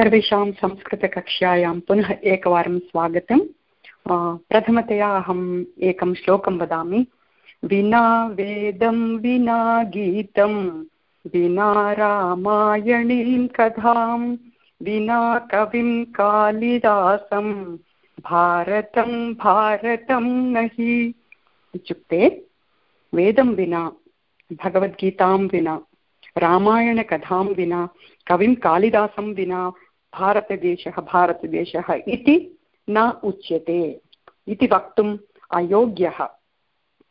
सर्वेषां संस्कृतकक्ष्यायां पुनः एकवारं स्वागतं प्रथमतया अहम् एकं श्लोकं वदामि। विना वेदं, विना गीतं, विना रामायणीं कथां, विना कविं कालिदासं, भारतं भारतं नहि। इत्युक्ते वेदं विना, भगवद्गीतां विना, रामायणकथां विना, कविं कालिदासं विना भारतदेशः भारतदेशः इति न उच्यते इति वक्तुम् अयोग्यः।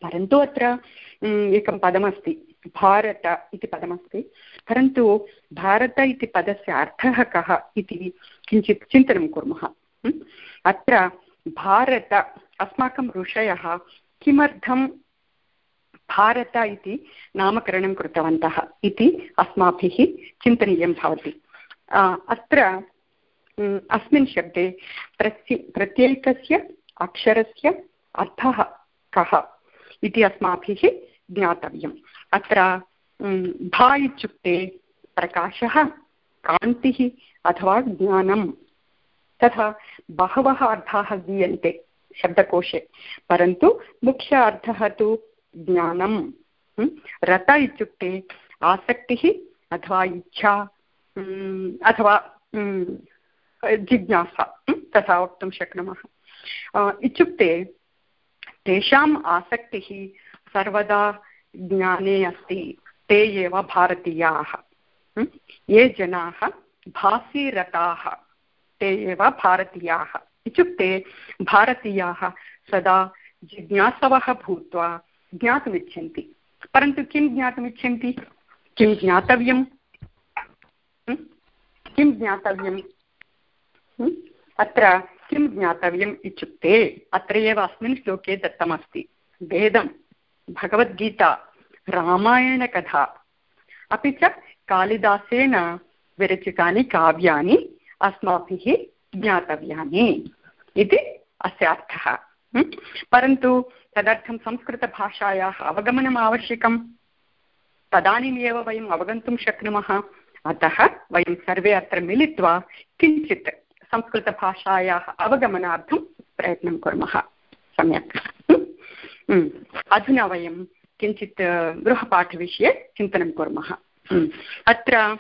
परन्तु अत्र एकं पदमस्ति, भारत इति पदमस्ति। परन्तु भारत इति पदस्य अर्थः कः इति किञ्चित् चिन्तनं कुर्मः। अत्र भारत अस्माकं ऋषयः किमर्थं भारत इति नामकरणं कृतवन्तः इति अस्माभिः चिन्तनीयं भवति। अत्र अस्मिन् शब्दे प्रत्य प्रत्येकस्य अक्षरस्य अर्थः कः इति अस्माभिः ज्ञातव्यम्। अत्र भा इत्युक्ते प्रकाशः, कान्तिः अथवा ज्ञानं तथा बहवः अर्थाः दीयन्ते शब्दकोशे, परन्तु मुख्य अर्थः तु ज्ञानं रत इत्युक्ते आसक्तिः अथवा इच्छा अथवा जिज्ञासा तथा वक्तुं शक्नुमः इत्युक्ते तेषाम् आसक्तिः सर्वदा ज्ञाने अस्ति ते एव भारतीयाः ये जनाः भासीरताः ते एव भारतीयाः इत्युक्ते भारतीयाः सदा जिज्ञासवः भूत्वा ज्ञातुमिच्छन्ति परन्तु किं ज्ञातुमिच्छन्ति किं ज्ञातव्यं किं ज्ञातव्यम्? अत्र किं ज्ञातव्यम् इत्युक्ते अत्र एव अस्मिन् श्लोके दत्तमस्ति, वेदं, भगवद्गीता, रामायणकथा। अपि च कालिदासेन विरचितानि काव्यानि अस्माभिः ज्ञातव्यानि इति अस्य अर्थः। परन्तु तदर्थं संस्कृतभाषायाः अवगमनम् आवश्यकं तदानीमेव वयम् अवगन्तुं शक्नुमः। अतः वयं सर्वे अत्र मिलित्वा किञ्चित् संस्कृतभाषायाः अवगमनार्थं प्रयत्नं कुर्मः। सम्यक्। अधुना वयं किञ्चित् गृहपाठविषये चिन्तनं कुर्मः। अत्र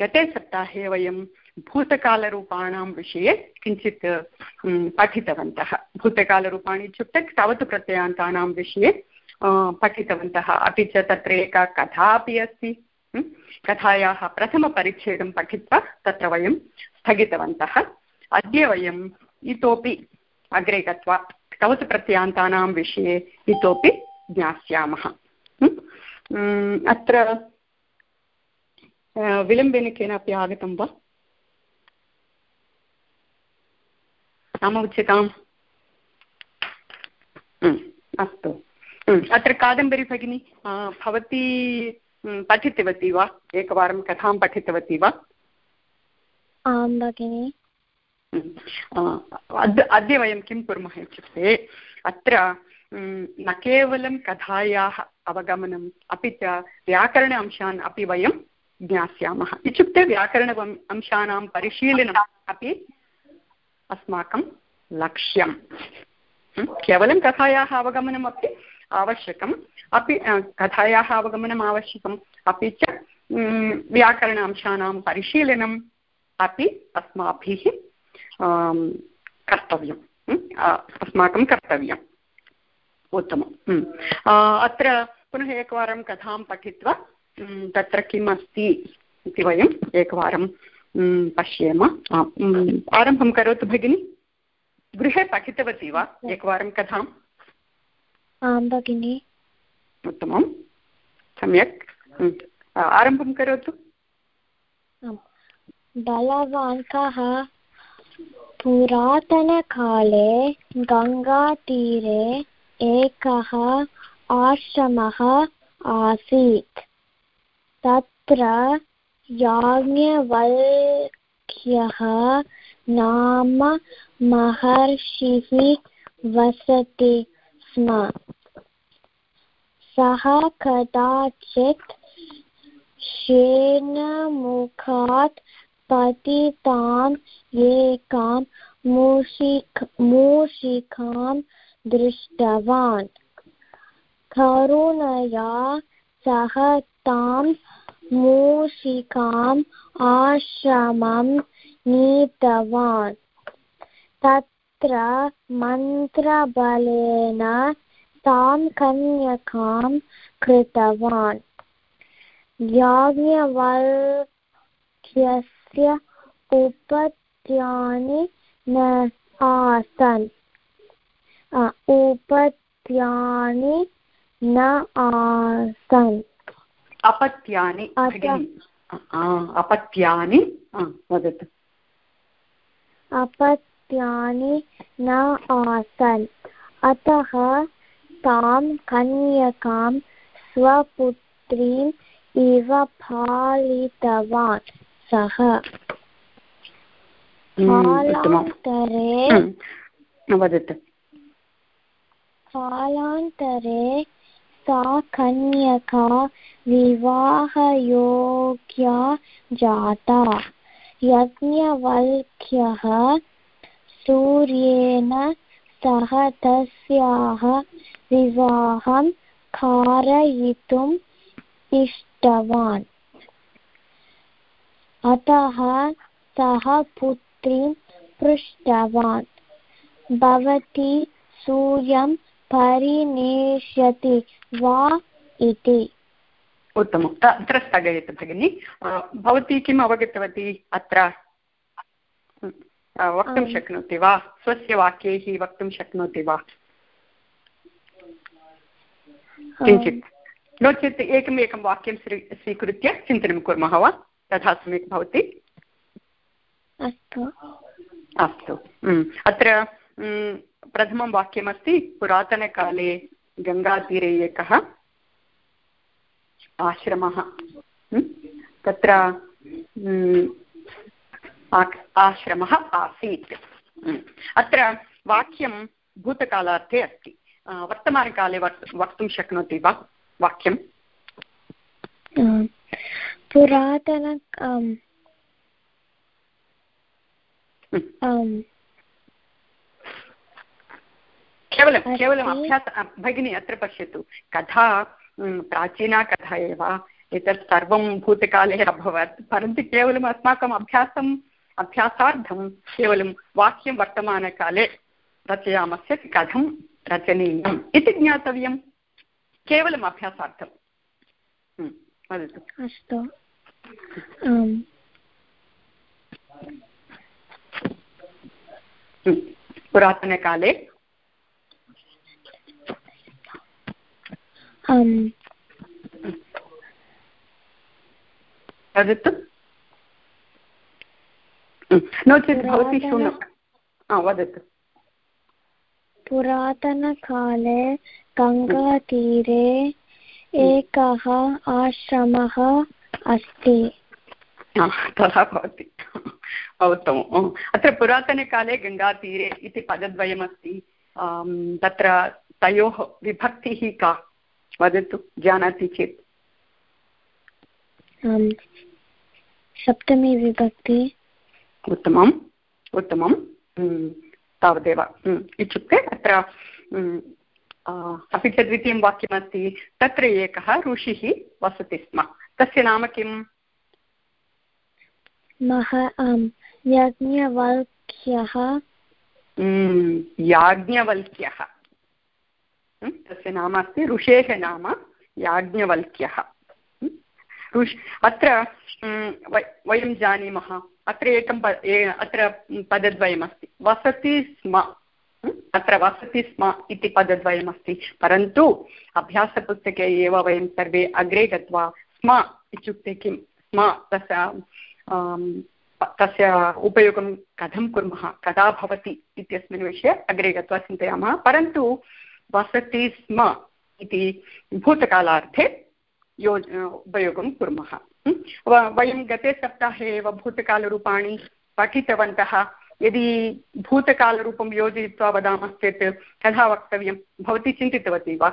गते सप्ताहे वयं भूतकालरूपाणां विषये किञ्चित् पठितवन्तः। भूतकालरूपाणि इत्युक्ते तवतु प्रत्ययान्तानां विषये पठितवन्तः। अपि च तत्र एका कथा अपि अस्ति। कथायाः प्रथमपरिच्छेदं पठित्वा तत्र वयं स्थगितवन्तः। अद्य वयम् इतोपि अग्रे गत्वा तवतु प्रत्ययान्तानां विषये इतोपि ज्ञास्यामः। अत्र विलम्बेन केनापि आगतं वा? नाम उच्यताम् अस्तु। अत्र कादम्बरी भगिनी भवती पठितवती वा? एकवारं कथां पठितवती वा? आं भगिनि। अद्य अद्य वयं किं कुर्मः इत्युक्ते अत्र न केवलं कथायाः अवगमनम् अपि च व्याकरण अंशान् अपि वयं ज्ञास्यामः। इत्युक्ते व्याकरण अंशानां परिशीलनम् अपि अस्माकं लक्ष्यं केवलं कथायाः अवगमनमपि आवश्यकम्। अपि कथायाः अवगमनम् आवश्यकम्। अपि च व्याकरण अंशानां परिशीलनम् अपि अस्माभिः कर्तव्यम्। अस्माकं कर्तव्यम्। उत्तमम्। अत्र पुनः एकवारं कथां पठित्वा तत्र किम् अस्ति इति वयम् एकवारं पश्येम। आरम्भं करोतु भगिनि। गृहे पठितवती वा? एकवारं कथाम्? आं भगिनि। उत्तमं सम्यक्। आरम्भं करोतु। बलवान् कः पुरातनकाले गङ्गातीरे एकः आश्रमः आसीत्। तत्र याज्ञवल्क्यः नाम महर्षिः वसति स्म। सः कदाचित् शेनमुखात् पतिताम् एकां मूषिक मूषिकां दृष्टवान्। करुणया सः तां मूषिकाम् आश्रमं नीतवान्। तत्र मन्त्रबलेन तां कन्यकां कृतवान्। याज्ञवल्क्यस्य उपत्यानि न आसन्। उपत्यानि न आसन्। अपत्यानि अपत्यानि वदतु। अपत्यानि न आसन्। अतः तां कन्यकां स्वपुत्रीम् इव पालितवान्। सः कालान्तरे वदतु। कालान्तरे सा कन्यका विवाहयोग्या जाता। यज्ञवल्क्यः सूर्येण सह तस्याः विवाहं कारयितुम् इष्टवान्। अतः सः पुत्रीं पृष्टवान्। भवती सूर्यं परिनेष्यति वा इति। उत्तमम्। अत्र स्थगयतु भगिनि। भवती किम् अवगतवती अत्र? वक्तुं शक्नोति वा? स्वस्य वाक्यैः वक्तुं शक्नोति वा? किञ्चित्। नो चेत् एकम् एकं वाक्यं स्वीकृत्य चिन्तनं कुर्मः वा? तथा सम्यक् भवति? अस्तु। अस्तु। अत्र प्रथमं वाक्यमस्ति पुरातनकाले गङ्गातीरे एकः आश्रमः तत्र आश्रमः आसीत्। अत्र वाक्यं भूतकालार्थे अस्ति। वर्तमानकाले वक्तुं शक्नोति वा वाक्यं? पुरातन केवलं केवलम् अभ्यास भगिनी अत्र पश्यतु। कथा प्राचीना कथा एव। एतत् सर्वं भूतकाले अभवत्। परन्तु केवलम् अस्माकम् अभ्यासम् अभ्यासार्थं केवलं वाक्यं वर्तमानकाले रचयामश्चेत् कथं रचनीयम् इति ज्ञातव्यं केवलम् अभ्यासार्थं। वदतु। अस्तु। पुरातनकाले। वदतु। नो चेत् भवती शृणु वदतु पुरातनकाले गङ्गातीरे एकः आश्रमः अस्ति तथा भवति उत्तमम् अत्र पुरातनकाले गङ्गातीरे इति पदद्वयमस्ति तत्र तयोः विभक्तिः का वदतु जानाति चेत् सप्तमी विभक्ति उत्तमम् उत्तमं तावदेव। इत्युक्ते अत्र अपि च द्वितीयं वाक्यमस्ति तत्र एकः ऋषिः वसति स्म। तस्य नाम किम्? मह याज्ञवल्क्यः। याज्ञवल्क्यः। तस्य नाम अस्ति ऋषेः नाम याज्ञवल्क्यः। ऋष् अत्र वयं जानीमः। अत्र एकं अत्र पदद्वयमस्ति। वसति स्म अत्र वसति स्म इति पदद्वयमस्ति। परन्तु अभ्यासपुस्तके एव वयं सर्वे अग्रे गत्वा स्म इत्युक्ते किं? स्म तस्य तस्य उपयोगं कथं कुर्मः? कदा भवति इत्यस्मिन् विषये अग्रे गत्वा चिन्तयामः। परन्तु वसति स्म इति भूतकालार्थे यो, उपयोगं कुर्मः। वयं गते सप्ताहे एव भूतकालरूपाणि पठितवन्तः। यदि भूतकालरूपं योजयित्वा वदामश्चेत् कदा वक्तव्यं? भवती चिन्तितवती वा?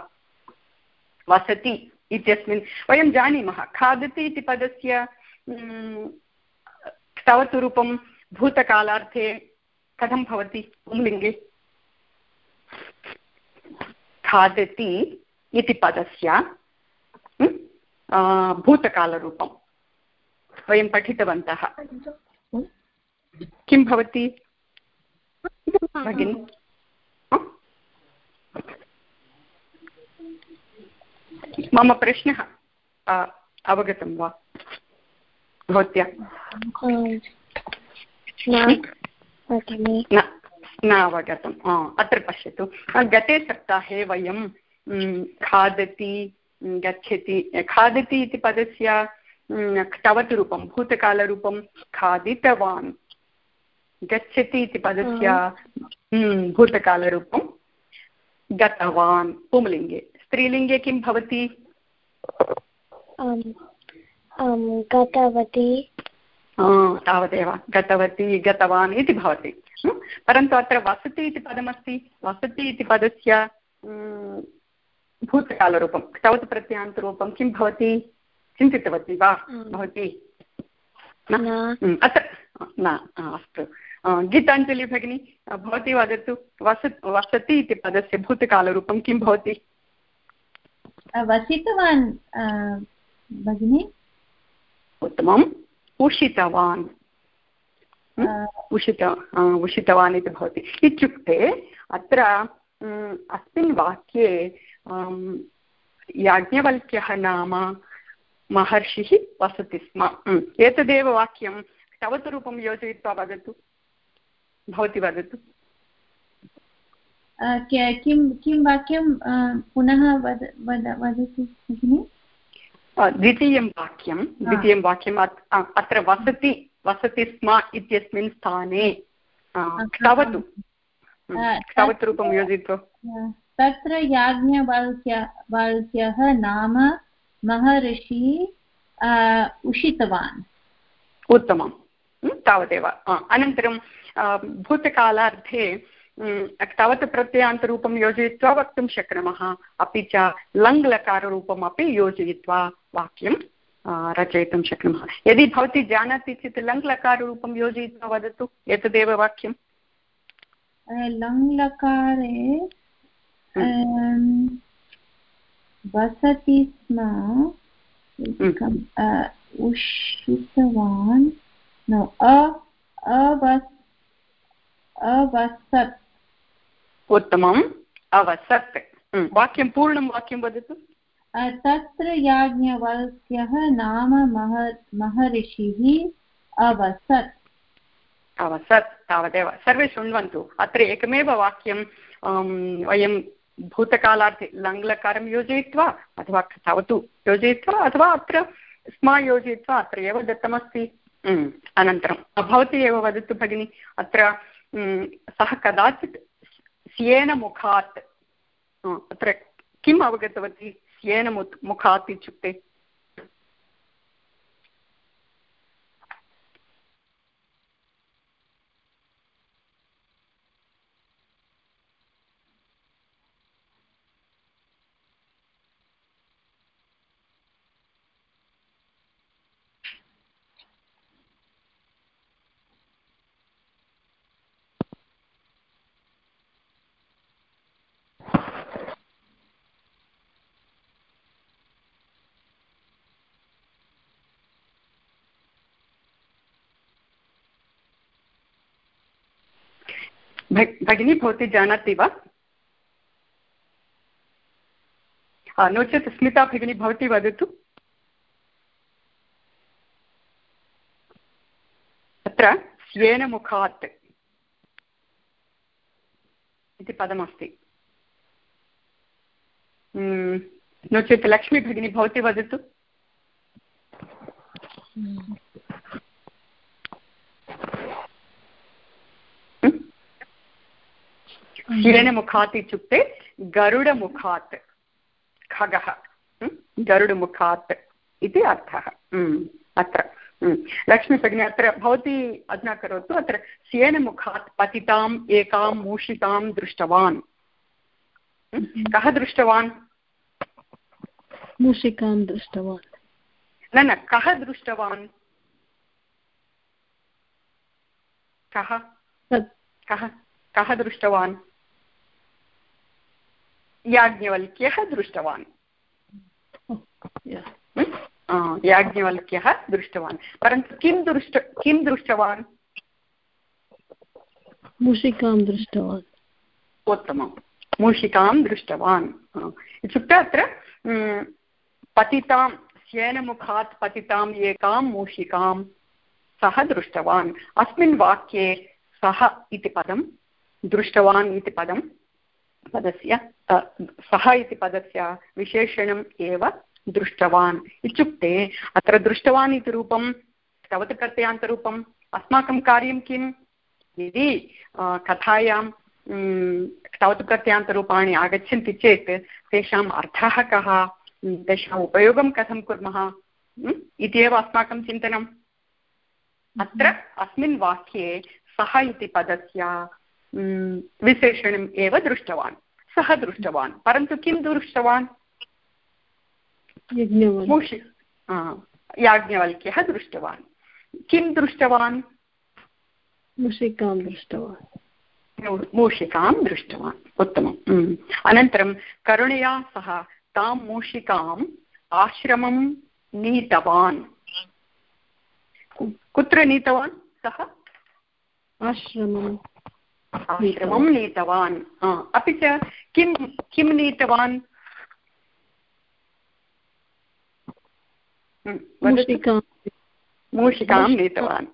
वसति इत्यस्मिन्। वयं जानीमः, खादति इति पदस्य स्तवतु रूपं भूतकालार्थे कथं भवति पुंलिङ्गे? खादति इति पदस्य भूतकालरूपं वयं पठितवन्तः। किं भवति? भगिनि? मम प्रश्नः अवगतं वा? भवत्या? न अवगतम् अत्र पश्यतु। गते सप्ताहे वयं खादति, गच्छति, खादति इति पदस्य तवत् रूपं भूतकालरूपं खादितवान्। गच्छति इति पदस्य भूतकालरूपं गतवान्। पुंलिङ्गे। स्त्रीलिङ्गे किं भवति? गतवती। तावदेव। गतवती गतवान् इति भवति। परन्तु अत्र वसति इति पदमस्ति। वसति इति पदस्य भूतकालरूपं तवत् प्रत्यान्तरूपं किं भवति? चिन्तितवती वा भवती? अत्र न। अस्तु। गीताञ्जलि भगिनी भवती वदतु वस वसति इति पदस्य भूतकालरूपं किं भवति? वसितवान् भगिनि? उत्तमम्। उषितवान्। उषित उषितवान् इति भवति। इत्युक्ते अत्र अस्मिन् वाक्ये याज्ञवल्क्यः नाम महर्षिः वसति स्म। एतदेव वाक्यं रूपं योजयित्वा वदतु। भवती वदतु। किं किं वाक्यं पुनः वद वदतु भगिनि? द्वितीयं वाक्यं द्वितीयं वाक्यम् अत्र वसति वसति स्म इत्यस्मिन् स्थाने स्तवतु स्तवत् रूपं योजयित्वा। तत्र याज्ञवल्क्य वल्क्यः नाम महर्षि उषितवान्। उत्तमं तावदेव। अनन्तरं भूतकालार्थे तावत् प्रत्ययान्तरूपं योजयित्वा वक्तुं शक्नुमः। अपि च लङ्लकाररूपम् अपि योजयित्वा वाक्यं रचयितुं शक्नुमः। यदि भवती जानाति चेत् लङ्लकाररूपं योजयित्वा वदतु। एतदेव वाक्यं लङ्लकारे वसति स्म उषितवान् अवसत्। उत्तमम् अवसत्। वाक्यं पूर्णं वाक्यं वदतु। तत्र याज्ञवल्क्यः नाम मह महर्षिः अवसत्। अवसत् तावदेव। सर्वे शृण्वन्तु। अत्र एकमेव वाक्यं वयं भूतकालार्थे लङ्लकारं योजयित्वा, अथवा तावत् योजयित्वा, अथवा अत्र स्मा योजयित्वा, अत्र एव दत्तमस्ति। अनन्तरं भवती एव वदतु भगिनि, अत्र सः कदाचित् स्येन मुखात् अत्र किम् अवगतवती स्येन मुखात् इत्युक्ते? भगिनी भवती जानाति वा? नो चेत् स्मिता भगिनी भवती वदतु। अत्र स्वेन मुखात् इति पदमस्ति। नो चेत् लक्ष्मी भगिनी भवती वदतु। हिरण्यमुखात् इत्युक्ते गरुडमुखात् खगः गरुडमुखात् इति अर्थः। अत्र लक्ष्मीभगिनी अत्र भवती अधुना करोतु अत्र स्येनमुखात् पतिताम् एकां मूषिकां दृष्टवान्। कः दृष्टवान्? मूषिकां दृष्टवान्। न न कः दृष्टवान्? कः? कः? कः दृष्टवान्? याज्ञवल्क्यः दृष्टवान्। याज्ञवल्क्यः दृष्टवान्। परन्तु किं दृष्ट किं दृष्टवान्? मूषिकां दृष्टवान्। उत्तमं मूषिकां दृष्टवान्। इत्युक्ते अत्र पतितां श्येनमुखात् पतिताम् एकां मूषिकां सः दृष्टवान्। अस्मिन् वाक्ये सः इति पदं दृष्टवान् इति पदं पदस्य सः इति पदस्य विशेषणम् एव दृष्टवान्। इत्युक्ते अत्र दृष्टवान् इति रूपं, तवत् प्रत्ययान्तरूपम्, अस्माकं कार्यं किं यदि कथायां तवत् प्रत्ययान्तरूपाणि आगच्छन्ति चेत् तेषाम् अर्थः कः? तेषाम् उपयोगं कथं कुर्मः? इति एव अस्माकं चिन्तनम्। अत्र, अस्मिन् वाक्ये सः इति पदस्य विशेषणम् एव दृष्टवान्। सः दृष्टवान्। परन्तु किं दृष्टवान्? मूषि याज्ञवल्क्यः दृष्टवान्। किं दृष्टवान्? मूषिकां दृष्टवान्। मूषिकां दृष्टवान्। उत्तमम्। अनन्तरं करुणया सह तां मूषिकाम् आश्रमं नीतवान्। कुत्र नीतवान् सः? आश्रमम्। आश्रमं नीतवान्। अपि च किं किं नीतवान्? मूषिकां। नीतवान्।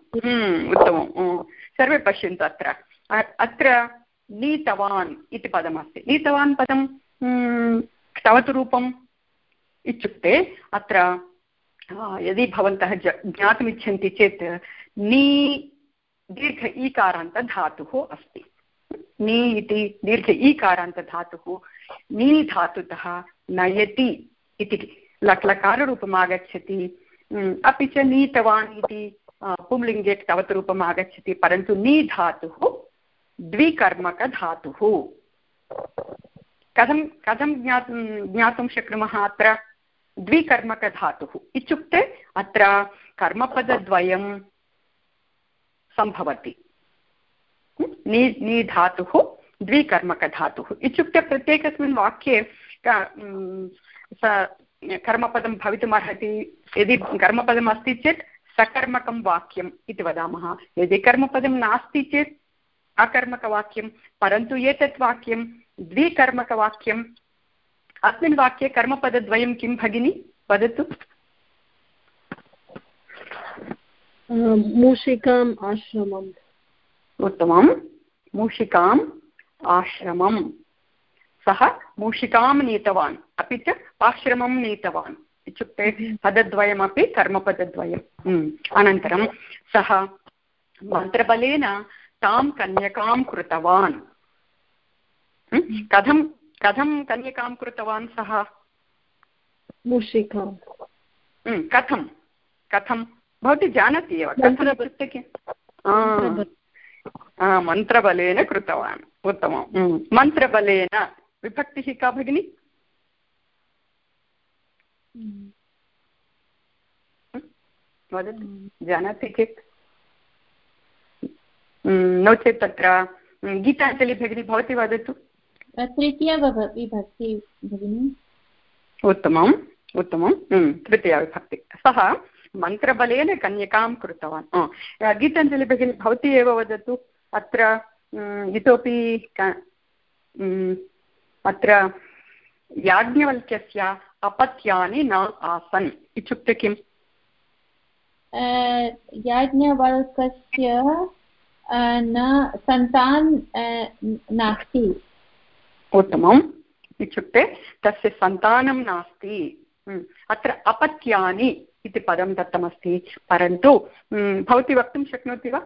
उत्तमम्। सर्वे पश्यन्तु अत्र। अत्र नीतवान् इति पदमस्ति। नीतवान् पदं स्तवतु रूपम् इत्युक्ते अत्र यदि भवन्तः ज्ञातुमिच्छन्ति चेत् नी दीर्घ ईकारान्तधातुः अस्ति। नी इति दीर्घ ईकारान्तधातुः नी धातुतः नयति इति लट्लकाररूपम् आगच्छति अपि च नीतवान् इति पुंलिङ्गे रूपम् आगच्छति परन्तु नी धातुः द्विकर्मकधातुः कथं कथं ज्ञातुं ज्ञातुं शक्नुमः अत्र? द्विकर्मकधातुः इत्युक्ते अत्र कर्मपदद्वयं सम्भवति। नी नी धातुः, द्विकर्मकधातुः। इत्युक्ते प्रत्येकस्मिन् वाक्ये कर्मपदं भवितुमर्हति। यदि कर्मपदम् अस्ति चेत् सकर्मकं वाक्यम् इति वदामः। यदि कर्मपदं नास्ति चेत् अकर्मकवाक्यं परन्तु एतत् वाक्यं द्विकर्मकवाक्यम्। अस्मिन् वाक्ये कर्मपदद्वयं किं, भगिनि? वदतु। मूषिकाम् आश्रमम्। उत्तमं मूषिकाम् आश्रमं सः मूषिकां नीतवान् अपि च आश्रमं नीतवान्। इत्युक्ते पदद्वयमपि कर्मपदद्वयम्। अनन्तरं सः मन्त्रबलेन तां कन्यकां कृतवान्। कथं कथं कन्यकां कृतवान् सः? मूषिकां कथं कथं भवती जानाति एव इत्युक्ते किम्? मन्त्रबलेन कृतवान् उत्तमं मन्त्रबलेन विभक्तिः का भगिनि? वदतु। जानाति चेत् नो चेत् तत्र गीताञ्जलि भगिनी भवती वदतु। तृतीया विभक्ति भगिनि। उत्तमम् उत्तमं तृतीया विभक्ति। सः मन्त्रबलेन कन्यकां कृतवान्। गीताञ्जलि भगिनी भवती एव वदतु अत्र इतोपि अत्र याज्ञवल्क्यस्य अपत्यानि न आसन्। इत्युक्ते किम् याज्ञवल्कस्य न सन्तान् नास्ति। उत्तमम्। इत्युक्ते तस्य सन्तानं नास्ति। अत्र अपत्यानि इति पदं दत्तमस्ति। परन्तु भवती वक्तुं शक्नोति वा?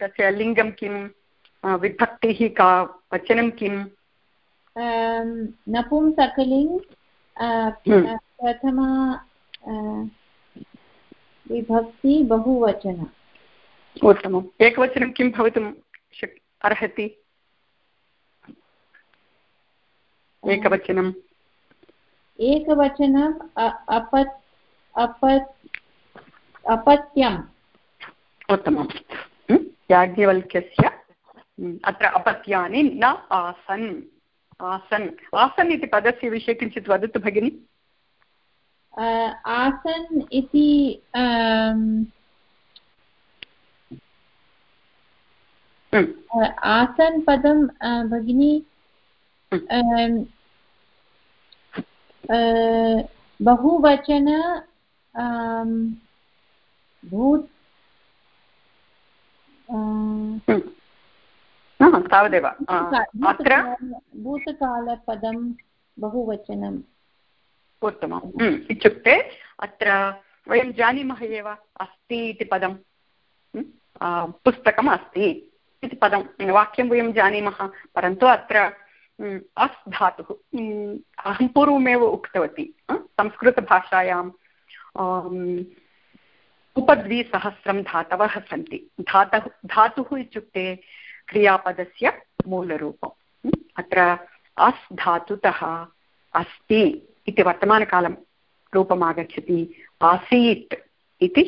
तस्य लिङ्गं किं? विभक्तिः का वचनं किम् नपुंसकलिङ्ग् प्रथमा विभक्ति बहुवचन। उत्तमम्। एकवचनं किं भवितुं शक् अर्हति? एकवचनम् एकवचनम् अपत् अपत् अपत्यम्। उत्तमं याज्ञवल्क्यस्य अत्र अपत्यानि न आसन्। आसन्। आसन् इति पदस्य विषये किञ्चित् वदतु भगिनि। आसन् इति आसन् पदं भगिनी बहुवचन भूत् तावदेव अत्र? भूतकालपदं बहुवचनम् उत्तमम् इत्युक्ते अत्र वयं जानीमः एव अस्ति इति पदं। पुस्तकम् अस्ति इति पदं। वाक्यं वयं जानीमः परन्तु अत्र अस् धातुः। अहं पूर्वमेव उक्तवती संस्कृतभाषायां उपद्विसहस्रं धातवः सन्ति। धातः, धातुः इत्युक्ते क्रियापदस्य मूलरूपम्। अत्र अस् धातुतः अस्ति इति वर्तमानकालं रूपम् आगच्छति आसीत् इति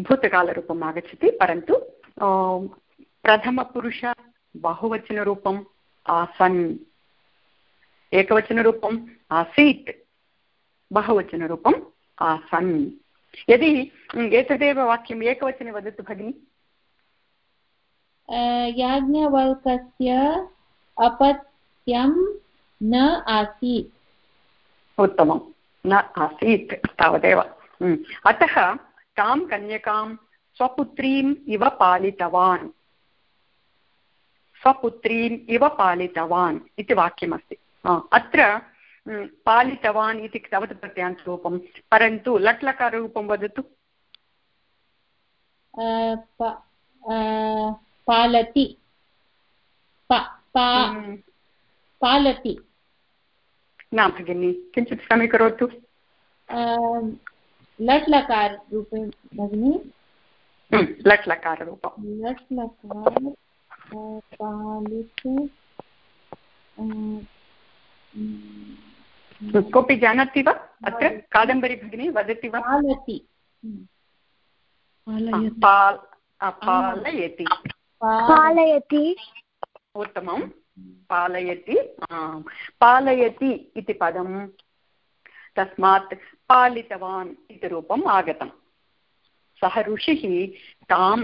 भूतकालरूपम् आगच्छति, परन्तु प्रथमपुरुष बहुवचनरूपम् आसन्। एकवचनरूपम् आसीत् बहुवचनरूपम् आसन्। यदि एतदेव वाक्यम् एकवचने वदतु भगिनि। याज्ञवल्कस्य अपत्यं न आसीत्। उत्तमं न आसीत् तावदेव। अतः तां कन्यकां स्वपुत्रीम् इव पालितवान्। स्वपुत्रीम् इव पालितवान् इति वाक्यमस्ति। अत्र पालितवान् इति तवत् प्रत्यान्तरूपं परन्तु लट्लकाररूपं वदतु पालति पालति न भगिनि किञ्चित् समीकरोतु लट् लकार रूपे भगिनि लट् लकाररूपं लट् लकार कोऽपि जानाति वा? अत्र? कादम्बरी भगिनी वदति वा? पालति पालयति। पालयति। उत्तमं। पालयति। पालयति इति पदं। तस्मात् पालितवान् इति रूपम् आगतम् सः ऋषिः तां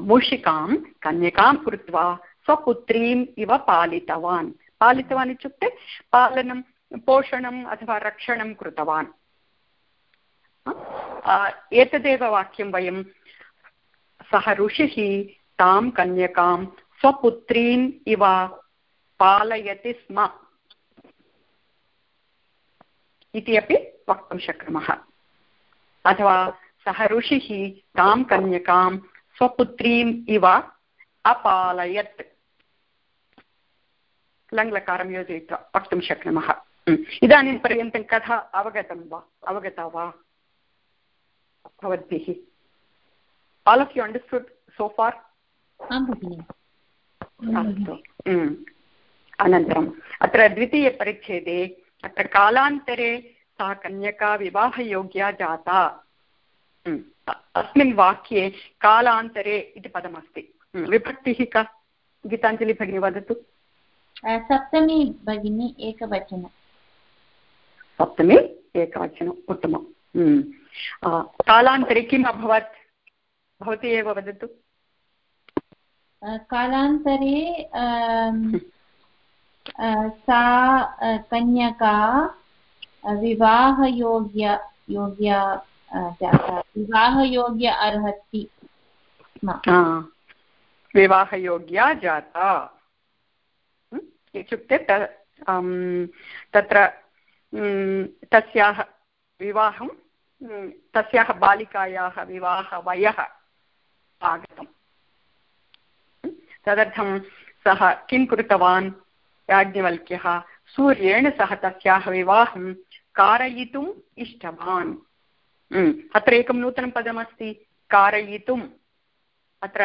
मूषिकां कन्यकां कृत्वा स्वपुत्रीम् इव पालितवान्। पालितवान् इत्युक्ते पालनं पोषणम् अथवा रक्षणं कृतवान्। एतदेव वाक्यं वयं सः ऋषिः तां कन्यकां स्वपुत्रीम् इव पालयति स्म। इति अपि वक्तुं शक्नुमः। अथवा सः ऋषिः तां कन्यकां स्वपुत्रीम् इव अपालयत्। लङ्लकारं योजयित्वा वक्तुं शक्नुमः। इदानीं पर्यन्तं कथा अवगतं वा? अवगता वा? भवद्भिः। All of you understood so far अस्तु। अनन्तरम् अत्र द्वितीयपरिच्छेदे अत्र कालान्तरे सा कन्यका विवाहयोग्या जाता। अस्मिन् वाक्ये कालान्तरे इति पदमस्ति। विभक्तिः का? गीताञ्जलि भगिनी वदतु सप्तमी भगिनी एकवचनं। सप्तमी एकवचनम् उत्तमं कालान्तरे किम् अभवत्? भवती एव वदतु। कालान्तरे सा कन्यका विवाहयोग्य योग्या जाता। विवाहयोग्य अर्हति विवाहयोग्या जाता। इत्युक्ते तत्र तस्याः विवाहं तस्याः बालिकायाः विवाहवयः आगतम्। तदर्थं सः किं कृतवान्? याज्ञवल्क्यः, सूर्येण सह तस्याः विवाहं कारयितुम् इष्टवान्। अत्र एकं नूतनं पदमस्ति, कारयितुम्। अत्र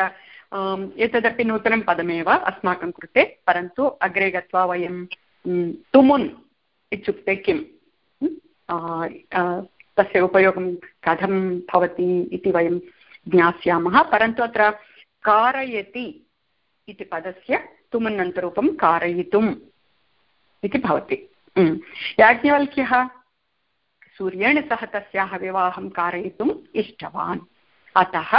एतदपि नूतनं पदमेव अस्माकं कृते, परन्तु अग्रे गत्वा वयं तुमुन् इत्युक्ते किं तस्य उपयोगं कथं भवति इति वयं ज्ञास्यामः, परन्तु अत्र कारयति इति पदस्य तुमन्नन्तरूपं कारयितुम् इति भवति। याज्ञवल्क्यः सूर्येण सह तस्याः विवाहं कारयितुम् इष्टवान्। अतः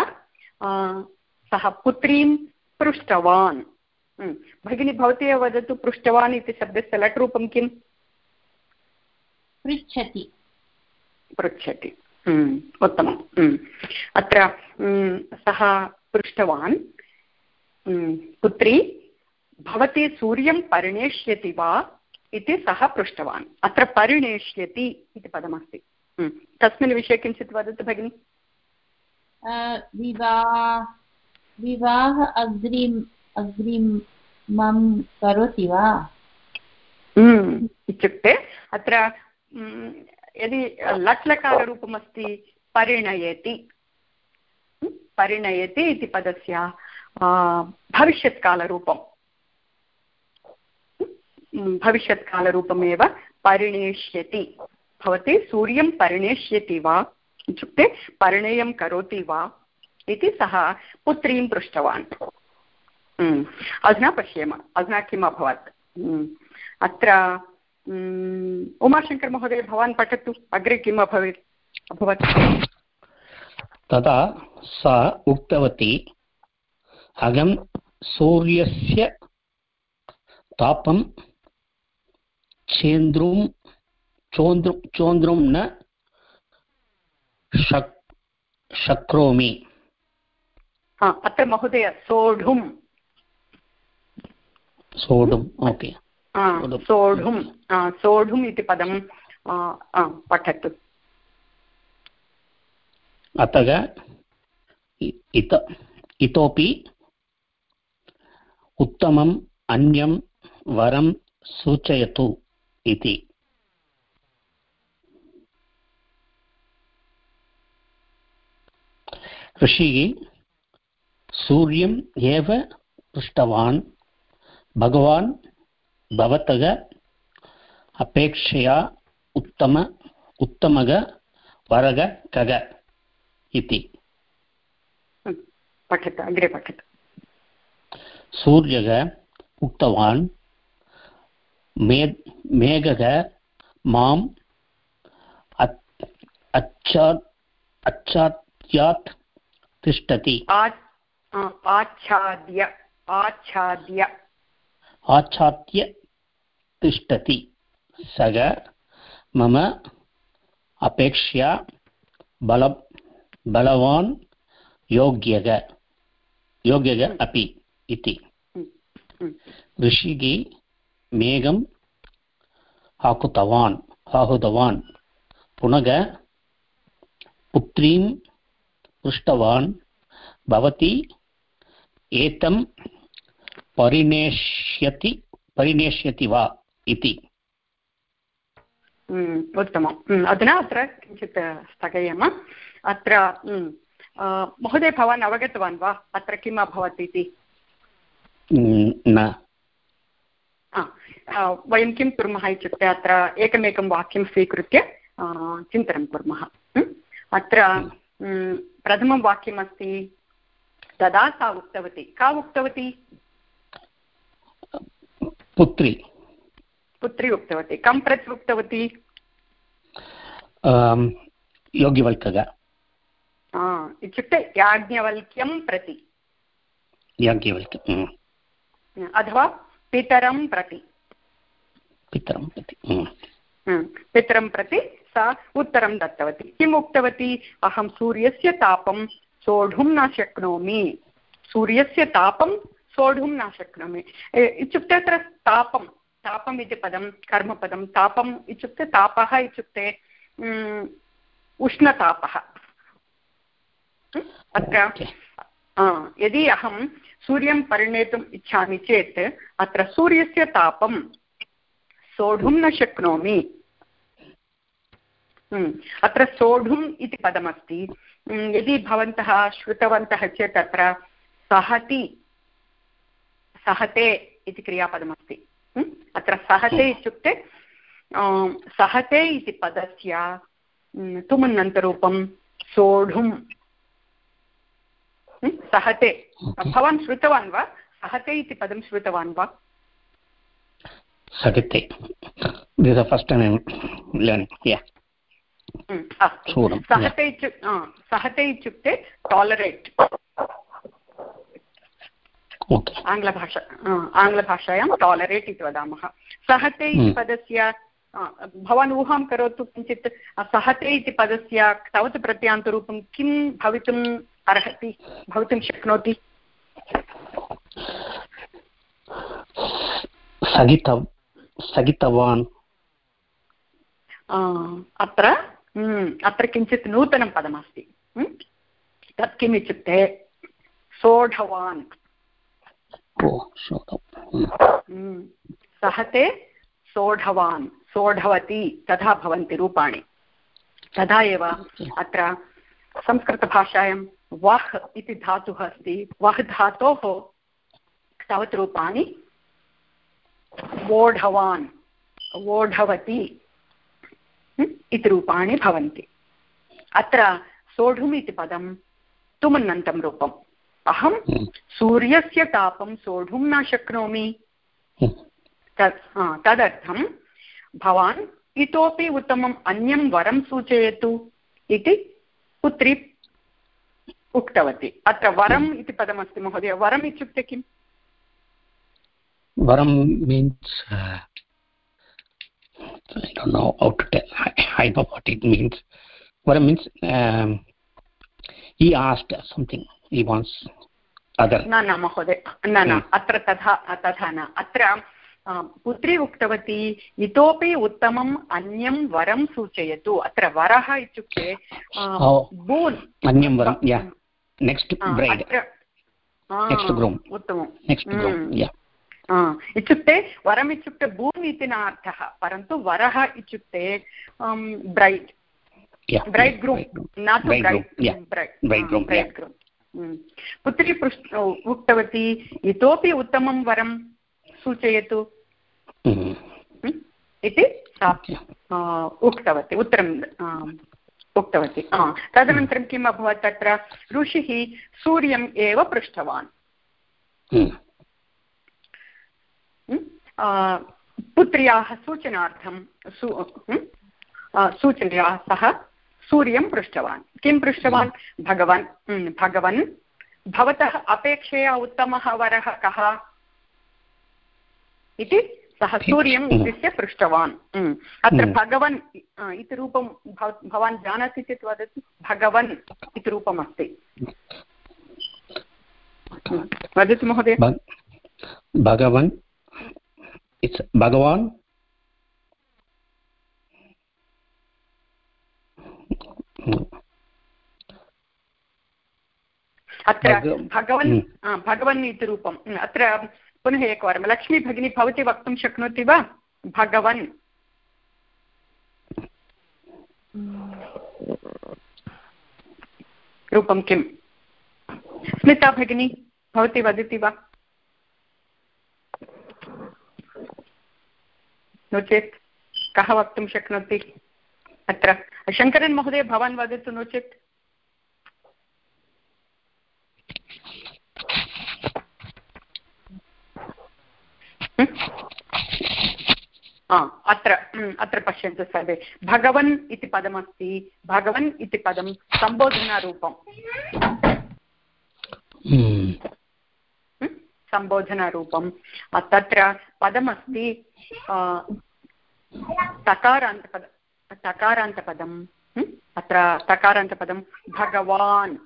सः पुत्रीं पृष्टवान्। भगिनी भवती एव वदतु, पृष्टवान् इति शब्दस्य लट् रूपं किम्? पृच्छति। पृच्छति। उत्तमम्। अत्र सः पृष्टवान्। पुत्री भवती सूर्यं परिणेष्यति वा इति सः पृष्टवान्। अत्र परिणेष्यति इति पदमस्ति। तस्मिन् विषये किञ्चित् वदतु भगिनि। विवाह विवाह अग्रिम अग्रिमं करोति वा? इत्युक्ते अत्र यदि लट् लकाररूपमस्ति परिणयति परिणयति इति पदस्य भविष्यत्कालरूपम् भविष्यत्कालरूपमेव परिणेष्यति। भवती सूर्यं परिणेष्यति वा? इत्युक्ते परिणयं करोति वा? इति सः पुत्रीं पृष्टवान्। अधुना पश्येम। अधुना किम् अभवत्? अत्र उमाशङ्कर् भवान् पठतु अग्रे किम् अभवत् अभवत्? तदा सा उक्तवती अहं सूर्यस्य तापं चेन्द्रुं चोन्द्रु चोन्द्रुं न शक् शक्नोमि। अत्र महोदय सोढुं सोढुम् ओके। सोढुं सोढुम् इति पदं पठतु अतः इत इतोपि उत्तमम् अन्यं वरं सूचयतु इति ऋषिः सूर्यम् एव पृष्टवान् भगवान् भवतः अपेक्षया उत्तम उत्तमः वरः कः इति। पठतु अग्रे पठतु। सूर्यः उक्तवान् मे मेघः माम् अच्छात् तिष्ठति। आच्छाद्य आच्छाद्य। आच्छाद्य तिष्ठति। सः मम अपेक्षया बल बलवान् योग्यः योग्यः अपि इति। ऋषिः मेघम् आहुतवान् आहुतवान्। पुनः पुत्रीं पृष्टवान्। भवती एतं परिणेष्यति परिणेष्यति वा? इति। उत्तमम्। अधुना अत्र किञ्चित् स्थगयेम। अत्र महोदय भवान् अवगतवान् वा? अत्र किम् अभवत् इति? न। वयं किं कुर्मः इत्युक्ते अत्र एकमेकं वाक्यं स्वीकृत्य चिन्तनं कुर्मः। अत्र प्रथमं वाक्यमस्ति तदा सा उक्तवती। का उक्तवती? पुत्री। पुत्री उक्तवती कं प्रति उक्तवती योग्यवल्कः इत्युक्ते याज्ञवल्क्यं प्रति। याज्ञवल्क्यम् अथवा पितरं प्रति। पितरं प्रति पितरं प्रति सा उत्तरं दत्तवती। किम् उक्तवती? अहं सूर्यस्य तापं सोढुं न शक्नोमि। सूर्यस्य तापं सोढुं न शक्नोमि। इत्युक्ते अत्र तापं तापम् इति पदं कर्मपदं तापम् इत्युक्ते तापः इत्युक्ते उष्णतापः। अत्र यदि अहं सूर्यं परिणेतुम् इच्छामि चेत् अत्र सूर्यस्य तापं सोढुं न शक्नोमि। अत्र सोढुम् इति पदमस्ति। यदि भवन्तः श्रुतवन्तः चेत् अत्र सहति सहते इति क्रियापदमस्ति। अत्र सहते इत्युक्ते सहते इति पदस्य तुमन्नन्तरूपं सोढुं। सहते। भवान् श्रुतवान् वा? सहते इति पदं श्रुतवान् वा? learning. Yeah. अस्तु। शूलं सहते इत्युक् सहते इत्युक्ते टालरेट् आङ्ग्लभाषा आङ्ग्लभाषायां टालरेट् इति वदामः। सहते इति हम्म। पदस्य भवान् ऊहां करोतु किञ्चित्। सहते इति पदस्य तवत् प्रत्यान्तरूपं किं भवितुम् अर्हति भवितुं शक्नोति? स्थगित स्थगितवान् अत्र हम्म, अत्र किञ्चित् नूतनं पदमस्ति। हम्म? तत् किम् इत्युक्ते सोढवान्। हम्म, सहते सोढवान् सोढवती तथा भवन्ति रूपाणि। तथा एव अत्र संस्कृतभाषायां वह् इति धातुः अस्ति। वह् धातोः तावत् रूपाणि वोढवान् वोढवती हम्म, इति रूपाणि भवन्ति। अत्र सोढुम् इति पदं तुमन्नन्तं रूपम्। अहं सूर्यस्य तापं सोढुं न शक्नोमि। तत् हा, तदर्थं भवान् इतोपि उत्तमम् अन्यं वरं सूचयतु इति पुत्री उक्तवती। अत्र वरम् इति पदमस्ति महोदय। वरम् इत्युक्ते किम्? varam means uh, i don't know how to tell. I, I know what it means. varam means um, he asked something. He wants other. न न महोदय न न हम्म। अत्र तथा तथा न अत्र पुत्री उक्तवती इतोपि उत्तमम् अन्यं वरं सूचयतु। अत्र वरः इत्युक्ते। बून्। अन्यं. उत्तमं इत्युक्ते वरम् इत्युक्ते भूमि इति न अर्थः परन्तु वरः इत्युक्ते ब्रैड् ब्रैड् ग्रूम् न तु. ब्रैड् ग्रूम् पुत्री पृष्ट उक्तवती इतोपि उत्तमं वरं सूचयतु। इति? सा. उक्तवती उत्तरम् आ, उक्तवती तदनन्तरं किम् अभवत् तत्र? ऋषिः सूर्यम् एव पृष्टवान् पुत्र्याः सूचनार्थं सू सूचनया सह सूर्यं पृष्टवान्। किं पृष्टवान्? भगवान्। हम्म, भगवन्। भवतः अपेक्षया उत्तमः वरः कः? इति सः सूर्यम् उद्दिश्य पृष्टवान्। अत्र हम्म। भगवन् इति रूपं भवान् जानाति चेत् वदतु भगवन् इति रूपमस्ति वदतु महोदय। Bhagavan it's अत्र भग- भगवन् हम्म। भगवन् इति रूपम्। हम्म, अत्र पुनः एकवारं। लक्ष्मी भगिनी भवती वक्तुं शक्नोति वा? भगवन्। रूपं किम्? स्मिता भगिनी भवती वदति वा? नो चेत् कः वक्तुं शक्नोति? अत्र शङ्करन् महोदय भवान् वदतु नो चेत्। अत्र अत्र पश्यन्तु सर्वे। भगवन् इति पदमस्ति। भगवन् इति पदं सम्बोधनारूपम्। Hmm. हम्म, सम्बोधनारूपं तत्र पदमस्ति अ, तकारान्तपद तकारान्तपदं हम्म, अत्र तकारान्तपदं भगवान्।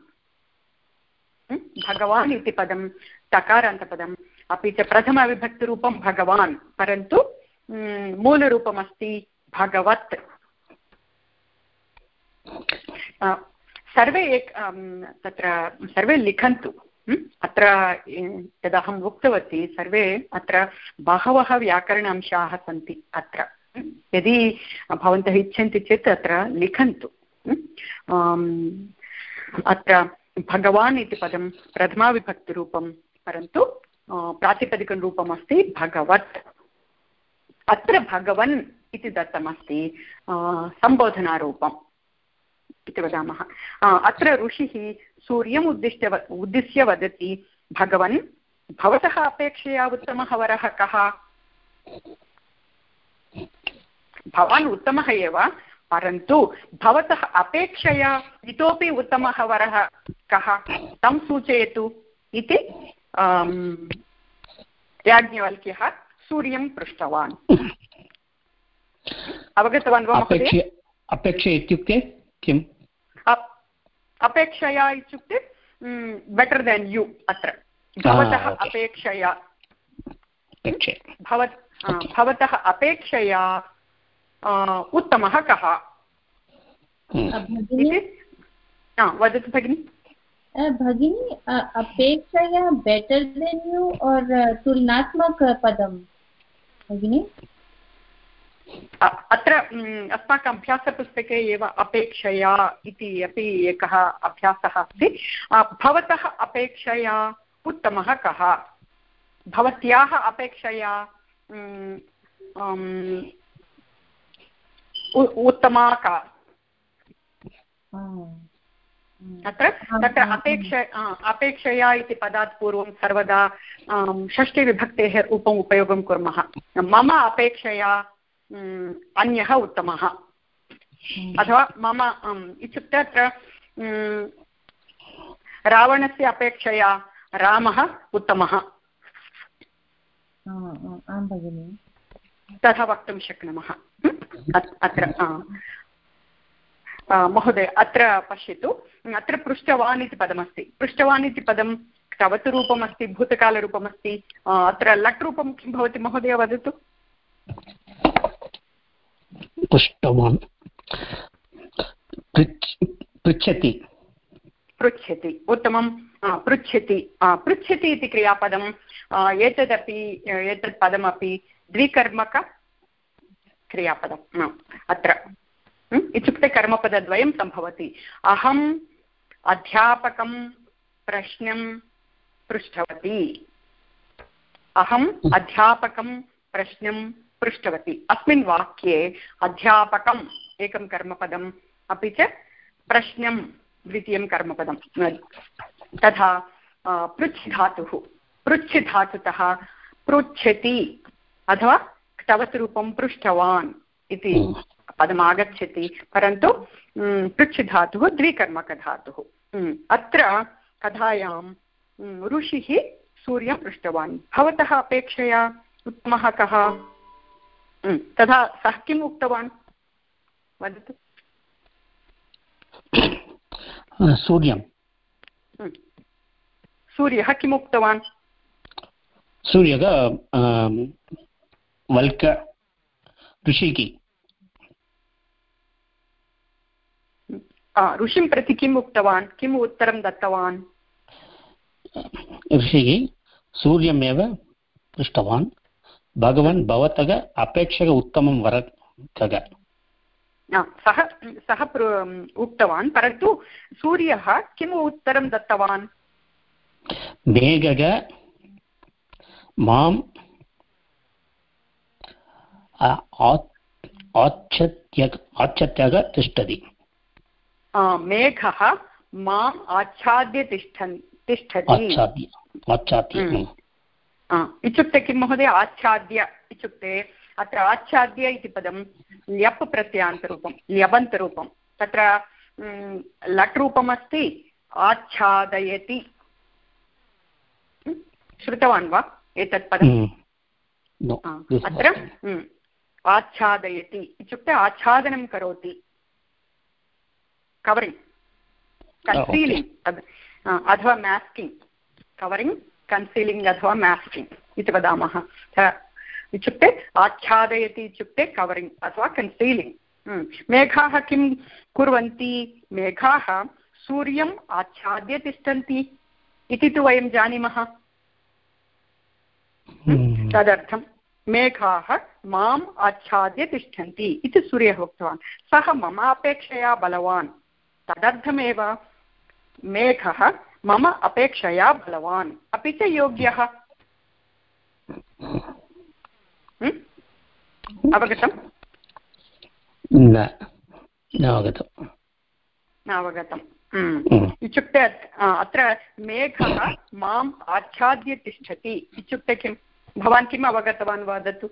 भगवान् इति पदं तकारान्तपदम्। अपि च प्रथमविभक्तिरूपं भगवान् परन्तु मूलरूपमस्ति भगवत्। सर्वे एक अं, तत्र सर्वे लिखन्तु? अत्र यदहम् उक्तवती सर्वे अत्र बहवः व्याकरण अंशाः सन्ति अत्र? यदि भवन्तः इच्छन्ति चेत् अत्र लिखन्तु। अत्र भगवान् इति पदं प्रथमाविभक्तिरूपं, परन्तु प्रातिपदिकं रूपमस्ति भगवत्। अत्र भगवन् इति दत्तमस्ति सम्बोधनारूपम् इति वदामः। अत्र ऋषिः सूर्यम् उद्दिश्य उद्दिश्य वदति, भगवन्, भवतः अपेक्षया उत्तमः वरः कः? भवान् उत्तमः एव परन्तु भवतः अपेक्षया इतोपि उत्तमः वरः कः? तं सूचयतु इति याज्ञवल्क्यः सूर्यं पृष्टवान्। अवगतवान् वा महोदय? अपेक्षा इत्युक्ते किम्? अपेक्षया इत्युक्ते बेटर् देन् यु अत्र। भवतः अपेक्षया भवतः अपेक्षया उत्तमः कः? वदतु भगिनि। भगिनी अपेक्षया बेटर् देन् यु और् तुलनात्मक पदं? भगिनि? अत्र अस्माकम् अभ्यासपुस्तके एव अपेक्षया इति अपि एकः अभ्यासः अस्ति। भवतः अपेक्षया उत्तमः कः? भवत्याः अपेक्षया उत्तमा का तत्र तत्र अपेक्ष अपेक्षया इति पदात् पूर्वं सर्वदा षष्टिविभक्तेः रूपम् उपयोगं कुर्मः। मम अपेक्षया अन्यः उत्तमः। अथवा मम इत्युक्ते अत्र रावणस्य अपेक्षया रामः उत्तमः। तथा वक्तुं शक्नुमः। अत्र महोदय अत्र पश्यतु। अत्र पृष्टवान् इति पदमस्ति। पृष्टवान् इति पदं कवतु रूपमस्ति भूतकालरूपमस्ति। अत्र लट् रूपं किं भवति महोदय वदतु? पृष्टवान् पृच्छति। पृच्छति। उत्तमं पृच्छति। पृच्छति इति क्रियापदम्। एतदपि एतत् पदमपि द्विकर्मकक्रियापदम् अत्र। इत्युक्ते कर्मपदद्वयं सम्भवति। अहम् अध्यापकं प्रश्नं पृष्टवती। अहम् अध्यापकं प्रश्नं पृष्टवती। अस्मिन् वाक्ये अध्यापकम् एकं कर्मपदम् अपि च प्रश्नं द्वितीयं कर्मपदं तथा पृच्छ धातुः पृच्छ धातुतः पृच्छति। अथवा तवत् रूपं पृष्टवान् इति पदम् आगच्छति परन्तु पृच्छ धातुः द्विकर्मकधातुः। अत्र कथायां ऋषिः सूर्यं पृष्टवान् भवतः अपेक्षया उत्तमः कः? तथा सः किम् उक्तवान्? वदतु। सूर्यं सूर्यः किम् उक्तवान्? सूर्यः वल्क ऋषिः ऋषिं प्रति किम् उक्तवान्? किम् उत्तरं दत्तवान्? ऋषिः सूर्यमेव पृष्टवान्। भगवन् भवतः अपेक्षक उत्तमं वर खग सः सः उक्तवान् परन्तु सूर्यः किम् उत्तरं दत्तवान्? मेघग माम् आच्छत्यः तिष्ठति। मेघः माम् आच्छाद्य तिष्ठन् तिष्ठति। इत्युक्ते किं महोदय? आच्छाद्य इत्युक्ते अत्र आच्छाद्य इति पदं ल्यप् प्रत्ययान्तरूपं ल्यबन्तरूपं तत्र लट् रूपमस्ति आच्छादयति। श्रुतवान् वा? एतत् पदम् अत्र? आच्छादयति इत्युक्ते आच्छादनं करोति। कवरिङ्ग् कन्सीलिङ्ग् अथवा मेस्किङ्ग् कवरिङ्ग् कन्सीलिङ्ग् अथवा मेस्किङ्ग् इति वदामः। इत्युक्ते आच्छादयति इत्युक्ते कवरिङ्ग् अथवा कन्सीलिङ्ग् मेघाः किं कुर्वन्ति? मेघाः सूर्यम् आच्छाद्य तिष्ठन्ति इति तु वयं जानीमः। तदर्थं मेघाः माम् आच्छाद्य तिष्ठन्ति इति सूर्यः उक्तवान्। सः मम अपेक्षया बलवान्। तदर्थमेव मेघः मम अपेक्षया बलवान्। अपि च योग्यः। अवगतम् न अवगतम् अवगतम् इत्युक्ते अत्र मेघः माम् आच्छाद्य तिष्ठति। इत्युक्ते किं भवान् किम् अवगतवान् वदतु?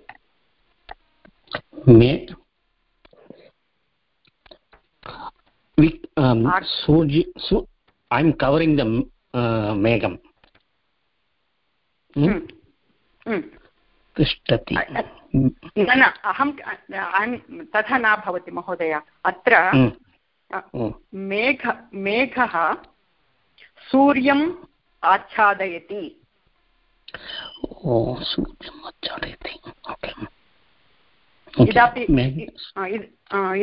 ऐ एम् कवरिङ्ग् द मेघं तिष्ठति। न न अहं तथा न भवति महोदय। अत्र मेघ मेघः सूर्यम् आच्छादयति। इदापि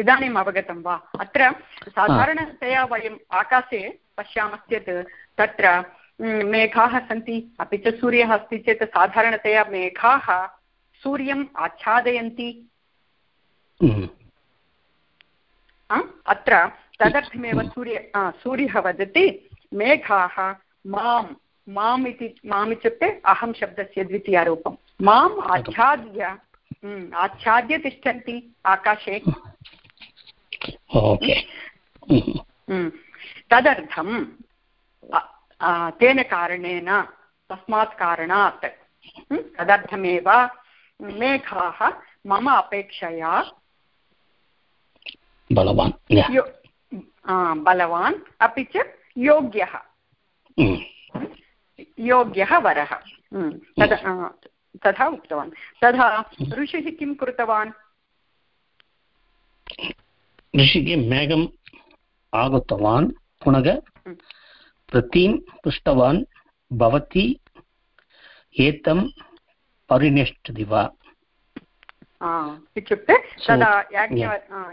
इदानीम् अवगतं वा? अत्र साधारणतया वयम् आकाशे पश्यामश्चेत् तत्र मेघाः सन्ति अपि च सूर्यः अस्ति चेत् साधारणतया मेघाः सूर्यम् आच्छादयन्ति। अत्र तदर्थमेव सूर्य सूर्यः वदति मेघाः माँ माम् इति माम् इत्युक्ते अहं शब्दस्य द्वितीयारूपं माम् आच्छाद्य आच्छाद्य तिष्ठन्ति आकाशे। तदर्थं तेन कारणेन तस्मात् कारणात् तदर्थमेव मेघाः मम अपेक्षया बलवान्। बलवान् अपि च योग्यः। योग्यः वरः। तद् तथा उक्तवान्। तथा ऋषिः किं कृतवान्? ऋषिः मेघम् आगतवान् पुनः प्रतीं पृष्टवान् भवती एतं परिनिष्ठति वा? इत्युक्ते तदा याज्ञ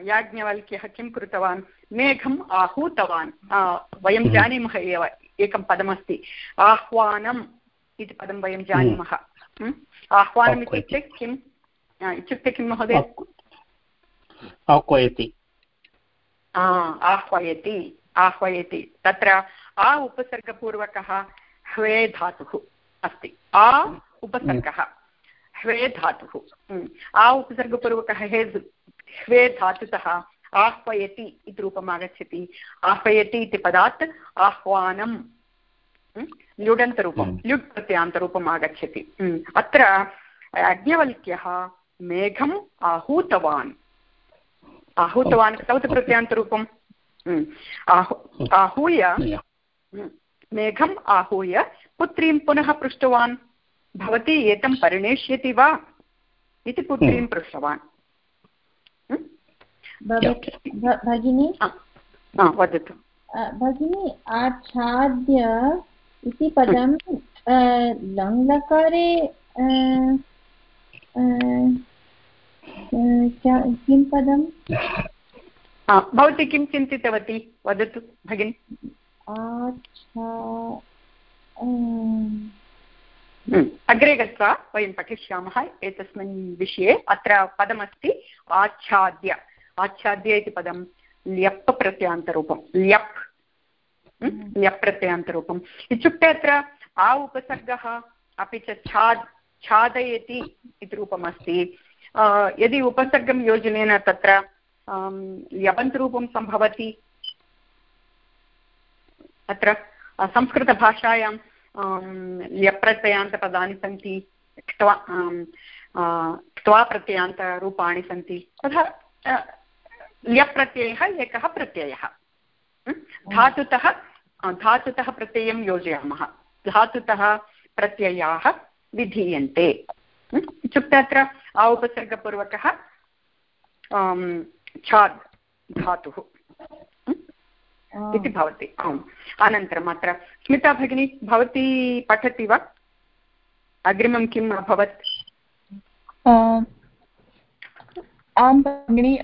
याज्ञवल्क्यः किं कृतवान्? मेघम् आहूतवान्। वयं हम्म। जानीमः एव एकं पदमस्ति। आह्वानम् इति पदं वयं जानीमः। हम्म? आह्वानम् इत्युक्ते किम्? इत्युक्ते किं महोदय? आह्वयति आह्वयति आह्वयति। तत्र आ उपसर्गपूर्वकः ह्वे धातुः अस्ति। आ उपसर्गः। ह्वे धातुः। आ उपसर्गपूर्वकः हे ह्वे धातुतः आह्वयति इति रूपम् आगच्छति। आह्वयति इति पदात् आह्वानं ल्युडन्तरूपं ल्युड् प्रत्यान्तरूपम् आगच्छति। अत्र याज्ञवल्क्यः मेघम् आहूतवान्। आहूतवान् कथवत् प्रत्यान्तरूपं आहूय मेघम् आहूय पुत्रीं पुनः पृष्टवान्। भवती एतं परिणेष्यति वा इति पुत्रीं पृष्टवान्। भगिनी? वदतु। भगिनी आच्छाद्य इति पदं लङ्लकारे किं पदं? भवती किं चिन्तितवती? वदतु भगिनि। अग्रे गत्वा वयं पठिष्यामः एतस्मिन् विषये। अत्र पदमस्ति आच्छाद्य। आच्छाद्य इति पदं ल्यप् प्रत्ययान्तरूपं। ल्यप्। ल्यप् प्रत्ययान्तरूपम्। इत्युक्ते अत्र आ उपसर्गः अपि च छाद् छादयति इति रूपमस्ति। यदि उपसर्गं योजनेन तत्र ल्यबन्तरूपं सम्भवति। अत्र संस्कृतभाषायां ल्यप्रत्ययान्तपदानि सन्ति, क्त्वा क्त्वा प्रत्ययान्तरूपाणि सन्ति। तथा ल्यप्रत्ययः एकः प्रत्ययः। धातुतः धातुतः प्रत्ययं योजयामः। धातुतः प्रत्ययाः विधीयन्ते। इत्युक्ते अत्र औपसर्गपूर्वकः छाद् धातुः। इति भवति। आम्। अनन्तरम् अत्र स्मिता भगिनी, भवती पठति वा? अग्रिमं किम् अभवत्? आं भगिनि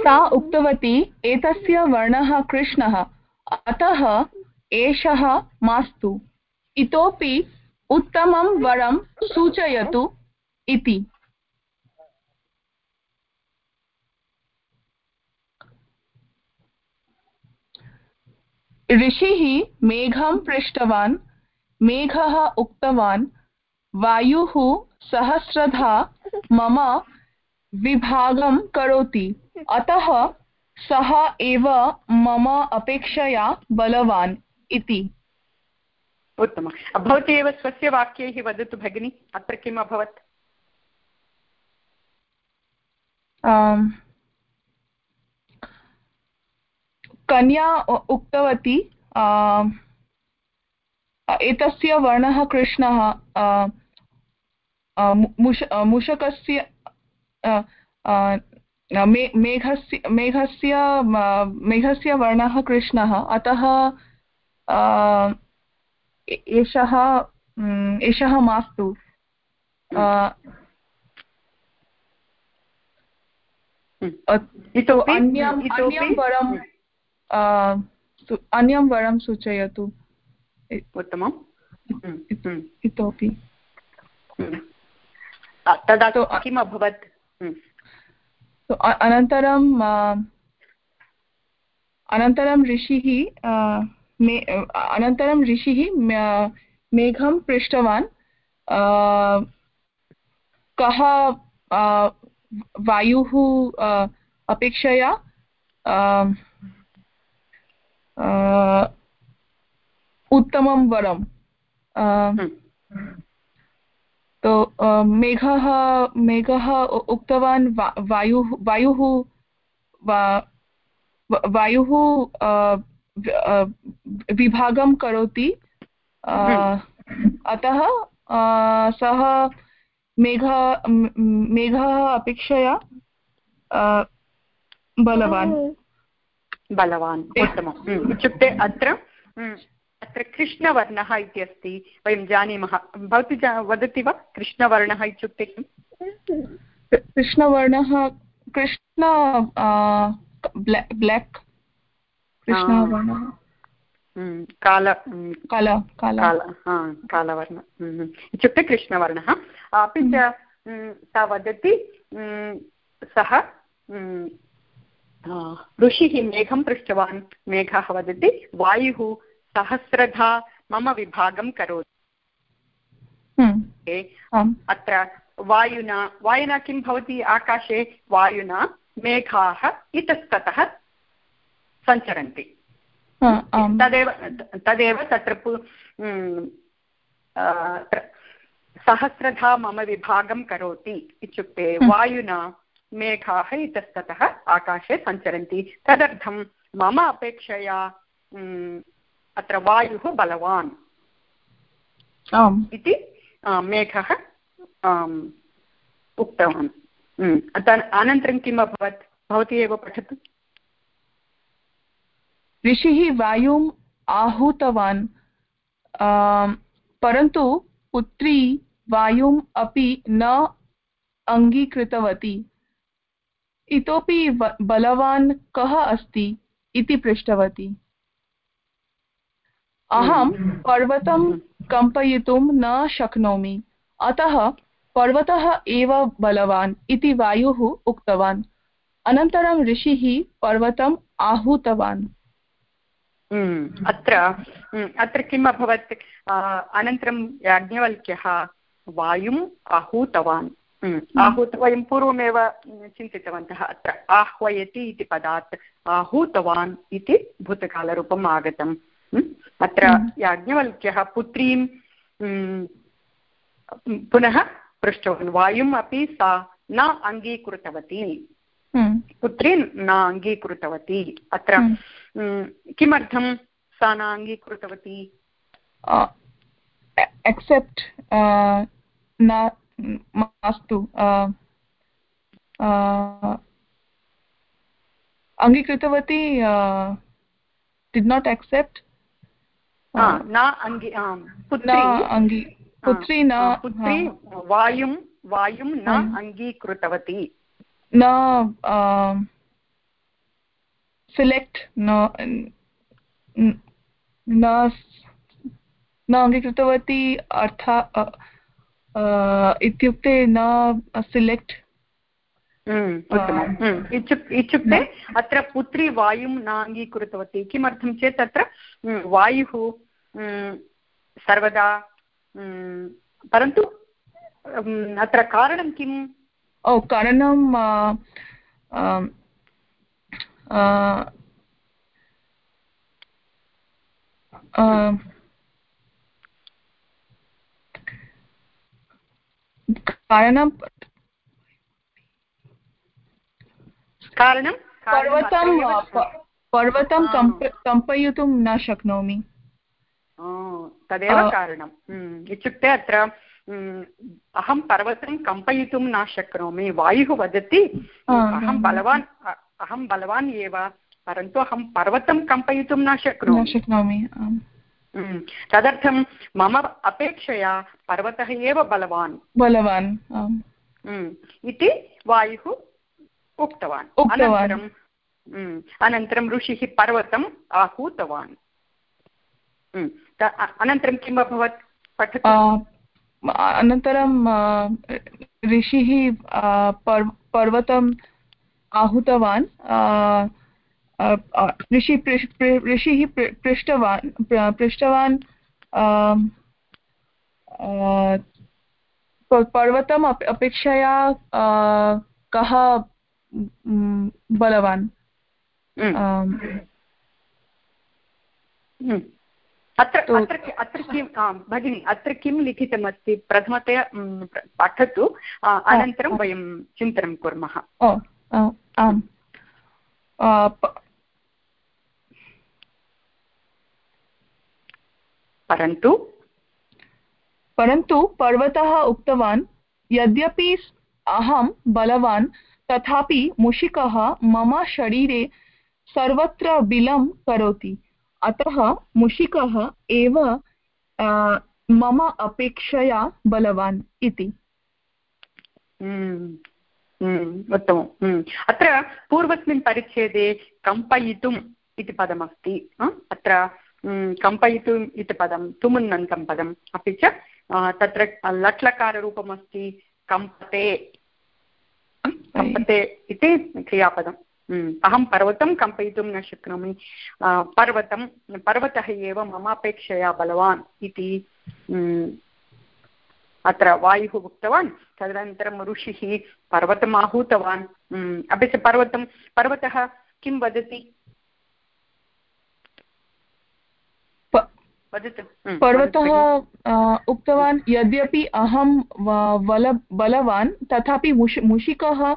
सा उक्तवती, एतस्य वर्णः कृष्णः। अतः एषः मास्तु। इतोपि उत्तमं वरं सूचयतु इति। ऋषिः मेघं पृष्टवान्, मेघः उक्तवान्, वायुः सहस्रधा, मम विभागं करोति। अतः सः एव मम अपेक्षया बलवान् इति। उत्तमं भवती एव स्वस्य वाक्यैः वदतु भगिनि अत्र किम् अभवत्? कन्या उक्तवती एतस्य वर्णः कृष्णः आ, आ, मु- मुष मूषकस्य मेघस्य मेघस्य मेघस्य वर्णः कृष्णः अतः एषः एषः मास्तु। अ- इतोपि? अन्यम् अन्यं वरं अन्यं वरं सूचयतु। उत्तमं हम्म, हम्म, इतोपि। हम्म। तदा तो, अ- किम् अभवत्? हम्म, तो अनन्तरं अनन्तरं ऋषिः मे अनन्तरं ऋषिः मेघं पृष्टवान्। कः वायुः अपेक्षया उत्तमं वरं। हम्म, तो मेघः मेघः उक्तवान् वायुः वायुः वायुः विभागं करोति। अतः अ, सः मेघ मेघः अपेक्षया बलवान्। बलवान् उत्तमम्। हम्म, इत्युक्ते अत्र हम्म, अत्र कृष्णवर्णः इति अस्ति वयं जानीमः। भवती जा वदति वा? कृष्णवर्णः इत्युक्ते कृ- कृष्णवर्णः कृष्ण ब्लेक्। कृष्णवर्णः काल काल काल काल कालवर्ण इत्युक्ते कृष्णवर्णः अपि च सा वदति सः ऋषिः मेघं पृष्टवान् मेघः वदति वायुः सहस्रधा मम विभागं करोति अत्र वायुना वायुना किं भवति आकाशे वायुना मेघाः इतस्ततः सञ्चरन्ति। तदेव तदेव तत्र सहस्रधा मम विभागं करोति इत्युक्ते वायुना मेघाः इतस्ततः आकाशे सञ्चरन्ति। तदर्थं मम अपेक्षया अत्र वायुः बलवान्। इति मेघः उक्तवान्। अनन्तरं किम् अभवत्? भवती एव पठतु। ऋषिः वायुम् आहूतवान् परन्तु पुत्री वायुम् अपि न अङ्गीकृतवती। इतोपि बलवान् कः अस्ति इति पृष्टवती। अहं पर्वतं कम्पयितुं न शक्नोमि, अतः पर्वतः एव बलवान् इति वायुः उक्तवान्। अनन्तरं ऋषिः पर्वतम् आहूतवान्। अत्र हम्म, अत्र किम् अभवत्? अनन्तरं याज्ञवल्क्यः वायुम् आहूतवान्। हम्म, आहूत वयं पूर्वमेव हम्म, चिन्तितवन्तः अत्र। आह्वयति इति पदात् आहूतवान् इति भूतकालरूपम् आगतम्। हम्म, अत्र याज्ञवल्क्यः पुत्रीं हम्म, पुनः पृष्टवान्। वायुम् अपि सा न अङ्गीकृतवती। हम्म, पुत्री न अङ्गीकृतवती। अत्र हम्म। किमर्थं सा न अङ्गीकृतवती uh, न मास्तु अङ्गीकृतवती accept? हा, uh, न अङ्गी पुत्री। पुत्री न पुत्री वायुं वायुं न हम्म। अङ्गीकृतवती। न सिलेक्ट् न अङ्गीकृतवती अर्थ इत्युक्ते न सिलेक्ट् इत्युक्ते अत्र पुत्री वायुं न अङ्गीकृतवती किमर्थं चेत् अत्र वायुः सर्वदा परन्तु अत्र कारणं किम् ओ कारणं कारणं कारणं? पर्वतं पर्वतं कम्पयितुं न शक्नोमि। तदेव कारणम् इत्युक्ते अत्र अहं पर्वतं कम्पयितुं न शक्नोमि वायुः वदति अहं बलवान् अहं बलवान् एव परन्तु अहं पर्वतं कम्पयितुं न न शक्नोमि शक्नोमि तदर्थं मम अपेक्षया पर्वतः एव बलवान्। बलवान् इति वायुः उक्तवान्। अनन्तरं अनन्तरं ऋषिः पर्वतम् आहूतवान्। अनन्तरं किम् अभवत्? पठतु। अनन्तरं ऋषिः आ, पर् पर्वतम् आहूतवान् ऋषि ऋषिः पृष्टवान् पृष्टवान् पर्वतम् अपेक्षया कः बलवान्? आम्, उम्. अत्र अत्र अत्र किं आ, भगिनि अत्र किं लिखितमस्ति? प्रथमतया पठतु अनन्तरं वयं चिन्तनं कुर्मः। आम् परन्तु? परन्तु पर्वतः उक्तवान् यद्यपि अहं बलवान् तथापि मूषिकः मम शरीरे सर्वत्र बिलं करोति। अतः मूषिकः एव मम अपेक्षया बलवान् इति। उम्, उत्तमम्. अत्र पूर्वस्मिन् परिच्छेदे कम्पयितुम् इति पदमस्ति? अत्र कम्पयितुम् इति पदं तुमुन्नन्तं पदम् अपि च तत्र लट्लकाररूपमस्ति कम्पते कम्पते इति क्रियापदम् अहं पर्वतं कम्पयितुं न शक्नोमि पर्वतं पर्वतः एव मम अपेक्षया बलवान् इति अत्र वायुः उक्तवान् तदनन्तरं ऋषिः पर्वतम् आहूतवान्। अपि च पर्वतं पर्वतः किं वदति? वदतु। पर्वतः उक्तवान् यद्यपि अहं बल बलवान् तथापि मुषि मूषिकः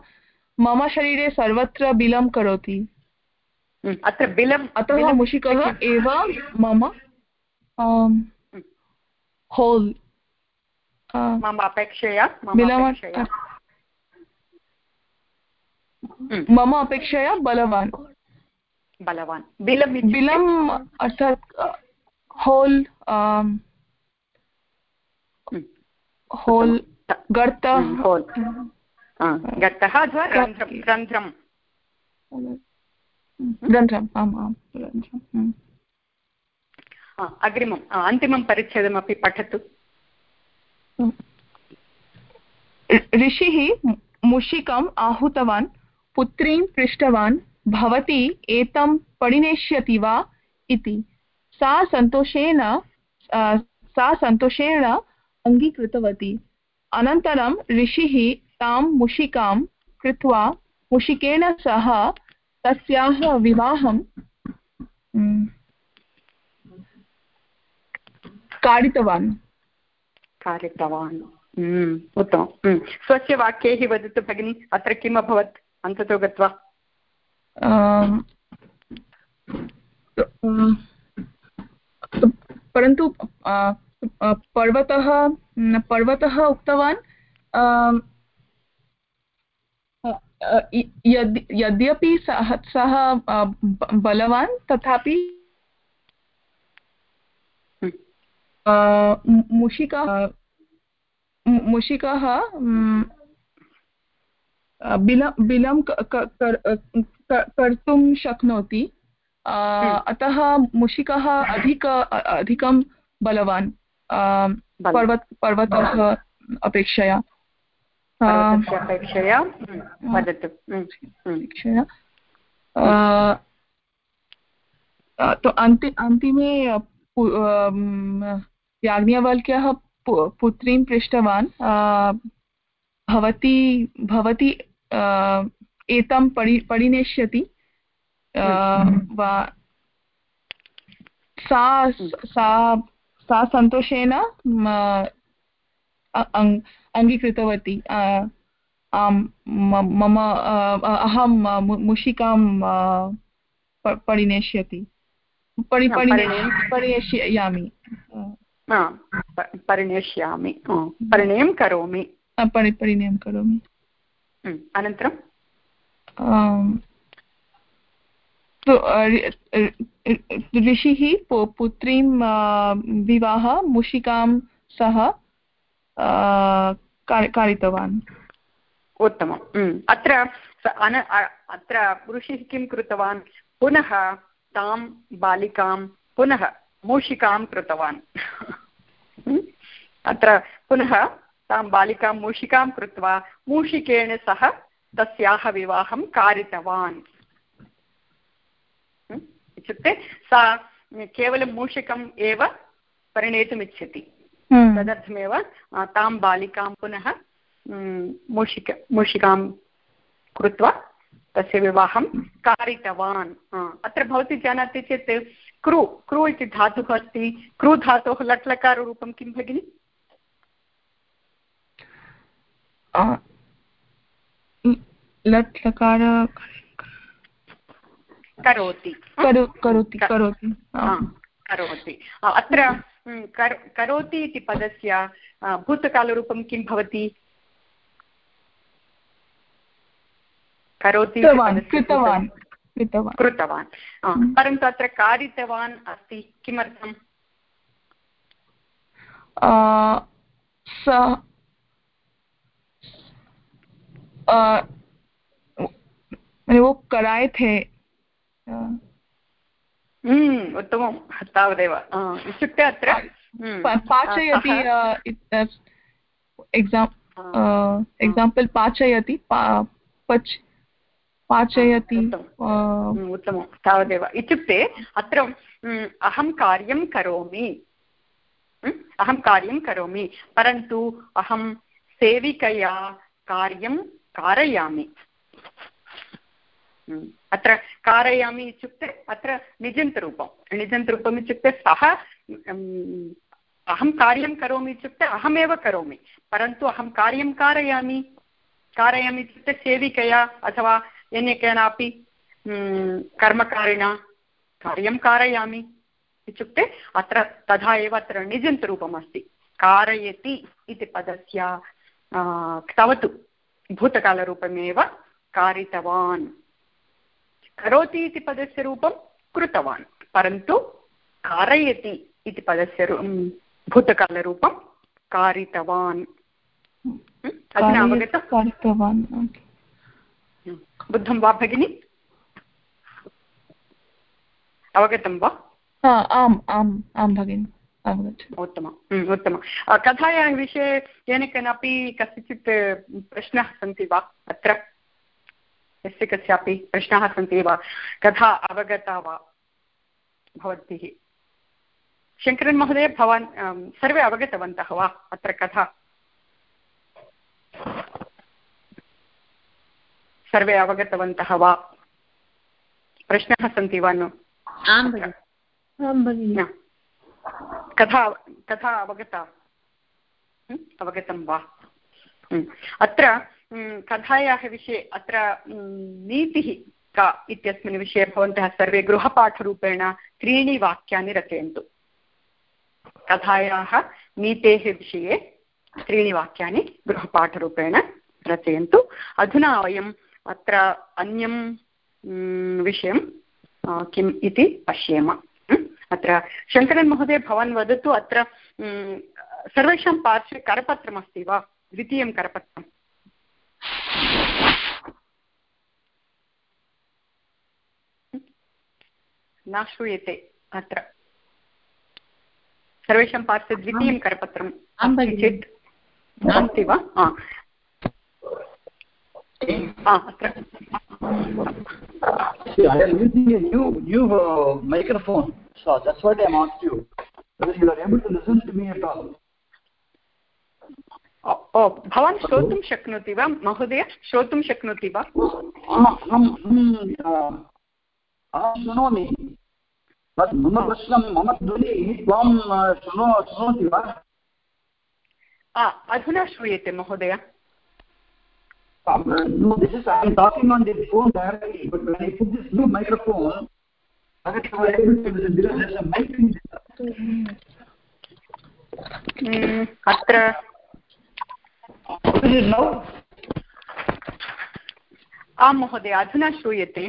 मम शरीरे सर्वत्र बिलं करोति। अत्र बिलम् अतः मूषिकः एव मम होल्। मम अपेक्षया मम अपेक्षया बलवान् बलवान् बिलम् बिलम् अर्थात् होल् होल् गर्तः होल् गतः अथवा रन्ध्रं रन्ध्रं रन्ध्रम् आम् आम् रन्ध्रम्। अग्रिमम् अन्तिमं परिच्छेदमपि पठतु ऋषिः मूषिकम् आहूतवान्, पुत्रीं पृष्टवान्, भवती एतं परिणेष्यति वा इति। सा सन्तोषेण सा सन्तोषेण अङ्गीकृतवती। अनन्तरं ऋषिः तां मूषिकां कृत्वा मूषिकेण सह तस्याः विवाहं कारितवान्। कारितवान् उम्, उत्तमम् उम्, स्वस्य वाक्यैः वदतु भगिनि अत्र किम् अभवत्? अन्ततो गत्वा। परन्तु पर्वतः पर्वतः उक्तवान्। यद्यपि सः सः बलवान् तथापि उम्, आ, मु- मूषिकः मूषिकः बिल कर्तुं शक्नोति। हम्म। अतः मूषिकः अधिक अधिकं बलवान्। पर्वत पर्वतः अपेक्षया। अपेक्षया। उम्, वदतु। उम्, अपेक्षया। तो अन्ति अन्तिमे याज्ञवल्क्यः पुत्रीं पृष्टवान् भवती भवती एतं परि परिनेष्यति अ, वा सा सा सा सन्तोषेण अङ्गीकृतवती अ, आं मम अहं मूषिकां अ, प- परिणेष्यामि हा, परिणयं करोमि। परिणयं करोमि। हम्म, अनन्तरं? ऋषिः पुत्रीं विवाह मूषिकां सह कार- कारितवान्। उत्तमम्। हम्म, अत्र अत्र ऋषिः किं कृतवान्? पुनः तां बालिकां पुनः मूषिकां कृतवान्। अत्र पुनः तां बालिकां मूषिकां कृत्वा मूषिकेण सह तस्याः विवाहं कारितवान्। इत्युक्ते सा केवलं मूषिकम् एव परिणेतुमिच्छति। हम्म, तदर्थमेव तां बालिकां पुनः मूषिक मूषिकां कृत्वा तस्य विवाहं कारितवान्। अत्र भवती जानाति चेत् क्रू क्रू इति धातुः अस्ति। क्रू धातोः लट्लकाररूपं किं भगिनि? अ, लट् लकार करोति। करोति करोति करोति। अत्र करोति इति पदस्य भूतकालरूपं किं भवति? करोति कृतवान् कृतवान्। अ, परन्तु अत्र कारितवान् अस्ति किमर्थम्? वो कराए थे। हम्म, उत्तमं तावदेव इत्युक्ते अत्र हम्म, पाचयति एक्साम् एक्साम्पल् पाचयति पच् पाचयति हम्म, उत्तमं। तावदेव। इत्युक्ते अत्र हम्म, अहं कार्यं करोमि। हम्म, अहं कार्यं करोमि परन्तु अहं सेविकया कार्यं कारयामि। अत्र कारयामि इत्युक्ते अत्र निजन्तरूपं। निजन्तरूपम् इत्युक्ते सः अहं कार्यं करोमि इत्युक्ते अहमेव करोमि परन्तु अहं कार्यं कारयामि। कारयामि इत्युक्ते सेविकया अथवा अन्य केनापि हम्म, कर्मकारिणा कार्यं कारयामि इत्युक्ते अत्र तथा एव अत्र निजन्तरूपम् अस्ति कारयति इति पदस्य आ, क्तवतु भूतकालरूपमेव कारितवान्। करोति इति पदस्य रूपं कृतवान् परन्तु कारयति इति पदस्य रु- म्, भूतकालरूपं कारितवान्। म्, अधुना अवगतं? कारितवान् बुद्धं वा भगिनि? अवगतं वा? हा, आम् आम् आं भगिनि उत्तमम् हम्म, उत्तमं कथायाः विषये केन केनापि कस्यचित् प्रश्नाः सन्ति वा अत्र? यस्य कस्यापि प्रश्नाः सन्ति वा? कथा अवगता वा भवद्भिः? शङ्करन् महोदय भवान् सर्वे अवगतवन्तः वा अत्र कथा? सर्वे अवगतवन्तः वा? प्रश्नाः सन्ति वा नु। कथा कथा अवगता? अवगतं वा। अत्र हं, कथायाः विषये अत्र नीतिः का इत्यस्मिन् विषये भवन्तः सर्वे गृहपाठरूपेण त्रीणि वाक्यानि रचयन्तु। कथायाः नीतेः विषये त्रीणि वाक्यानि गृहपाठरूपेण रचयन्तु। अधुना वयम् अत्र अन्यं विषयं किम् इति पश्येम। अत्र शङ्करन् महोदय भवान् वदतु अत्र सर्वेषां पार्श्वे करपत्रमस्ति वा? द्वितीयं करपत्रम्। न श्रूयते अत्र। सर्वेषां पार्श्वे द्वितीयं करपत्रम् आं अस्ति वा? See, I am using a new new uh, microphone, so that's what I'm asked you. Whether you are able to listen to me at all. भवान् श्रोतुं शक्नोति वा महोदय श्रोतुं शक्नोति वा अहं शृणोमि तत् मम प्रश्नं मम ध्वनिः त्वं शृणो शृणोति वा अधुना श्रूयते महोदय no, this is I'm talking on the phone directly, but when I put this new microphone, I was able to because there's a mic in अत्र आं महोदय अधुना श्रूयते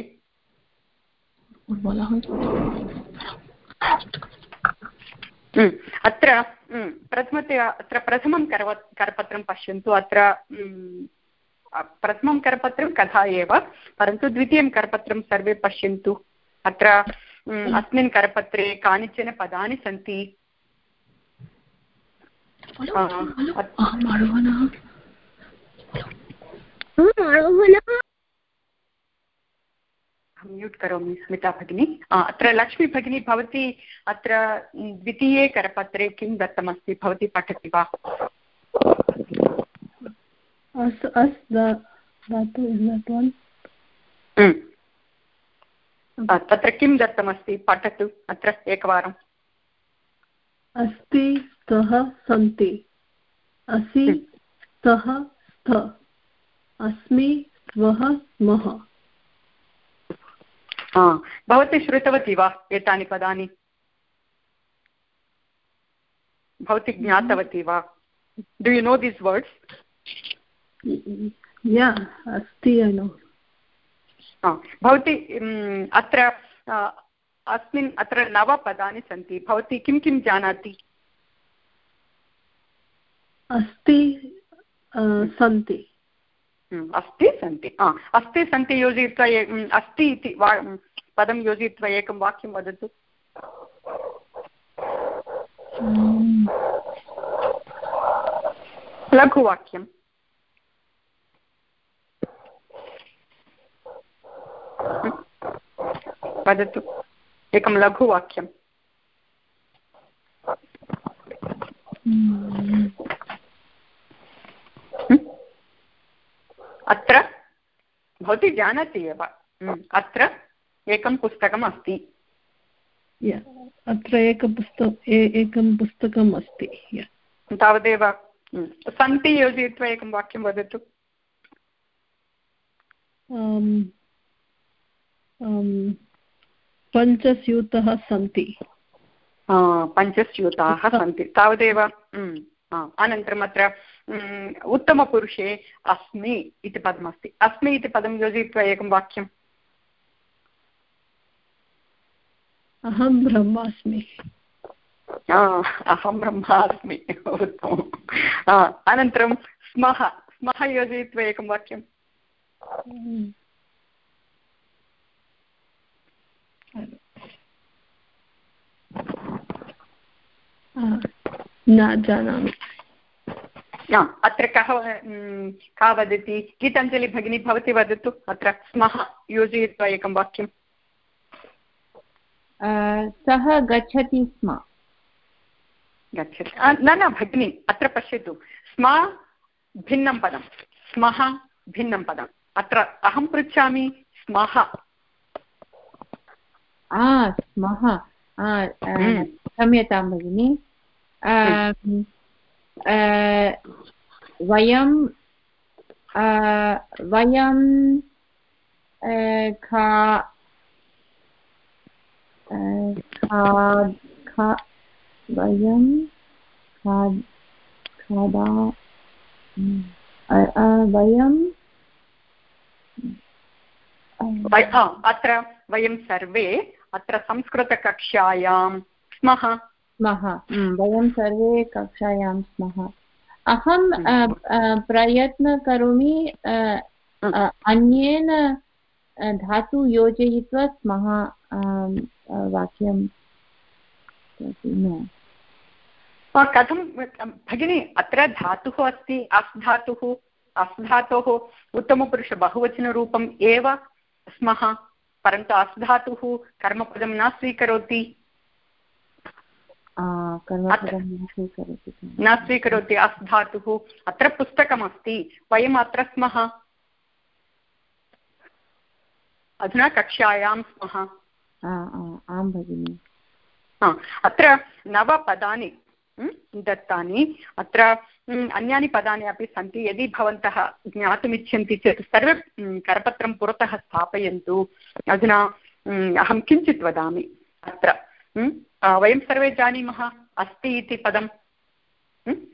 अत्र प्रथमतया अत्र प्रथमं करव करपत्रं पश्यन्तु अत्र प्रथमं करपत्रं कथा एव परन्तु द्वितीयं करपत्रं सर्वे पश्यन्तु। अत्र अस्मिन् करपत्रे कानिचन पदानि सन्ति। म्यूट् करोमि स्मिता भगिनी। अत्र लक्ष्मी भगिनी भवती अत्र द्वितीये करपत्रे किं दत्तमस्ति? भवती पठति वा? तत्र किं दत्तमस्ति? पठतु अत्र एकवारम्. अस्ति स्तः सन्ति। असि स्तः स्त अस्मि स्वः स्मः भवती श्रुतवती वा एतानि पदानि? भवती ज्ञातवती वा? Do you know these words अस्ति भवती अत्र अस्मिन् अत्र नवपदानि सन्ति. भवती किं किं जानाति? अस्ति सन्ति. अस्ति सन्ति. अस्ति सन्ति योजयित्वा अस्ति इति पदं योजयित्वा एकं वाक्यं वदतु. लघुवाक्यं वदतु एकं लघुवाक्यम्। अत्र भवती जानाति एव। अत्र एकं पुस्तकम् अस्ति। अत्र एकं पुस्तक एकं पुस्तकम् अस्ति। तावदेव सन्ति योजयित्वा एकं वाक्यं वदतु। पञ्चस्यूतः सन्ति। पञ्चस्यूताः सन्ति। तावदेव अनन्तरम् अत्र उत्तमपुरुषे अस्मि इति पदमस्ति। अस्मि इति पदं योजयित्वा एकं वाक्यम्। अहं ब्रह्मास्मि। अहं ब्रह्मास्मि। उत्तमम्। अनन्तरं स्मः। स्मः योजयित्वा एकं वाक्यम्। न जानामि। अत्र कः का वदति? गीताञ्जलि भगिनी भवती वदतु। अत्र स्मः योजयित्वा एकं वाक्यं सः गच्छति स्म। गच्छति। न न भगिनि अत्र पश्यतु। स्म भिन्नं पदं। स्मः भिन्नं पदम्। अत्र अहं पृच्छामि स्मः। स्मः। क्षम्यतां भगिनि। वयं वयं वयं खादा वयं अत्र वयं सर्वे अत्र संस्कृतकक्षायां स्मः। स्मः। वयं सर्वे कक्षायां स्मः। अहं प्रयत्नं करोमि अन्येन धातु योजयित्वा स्मः वाक्यं कथं भगिनि अत्र धातुः अस्ति अस् धातुः अस् धातोः उत्तमपुरुषबहुवचनरूपम् एव स्मः परन्तु अस् धातुः कर्मपदं न स्वीकरोति। न स्वीकरोति अस् धातुः। अत्र पुस्तकमस्ति। वयम् अत्र स्मः। अधुना कक्षायां स्मः। आं भगिनि। अत्र नवपदानि दत्तानि। अत्र अन्यानि पदानि अपि सन्ति। यदि भवन्तः ज्ञातुमिच्छन्ति चेत् सर्वे करपत्रं पुरतः स्थापयन्तु। अधुना अहं किञ्चित् वदामि। अत्र वयं सर्वे जानीमः अस्ति इति पदम्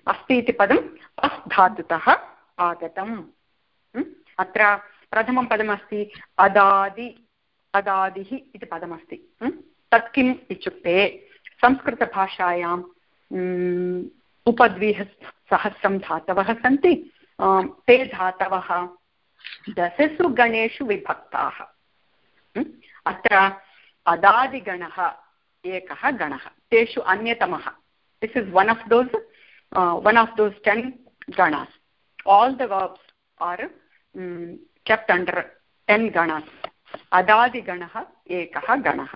अस्ति इति पदम् अस् धातुतः आगतम् अत्र प्रथमं पदमस्ति अदादि, अदादिः इति पदमस्ति। तत् किम् इत्युक्ते संस्कृतभाषायां उपद्विसहस्रं धातवः सन्ति। ते धातवः दशसु गणेषु विभक्ताः। अत्र अदादिगणः एकः गणः, तेषु अन्यतमः. This is one of those one of those ten ganas all the verbs are kept under ten ganas अदादिगणः एकः गणः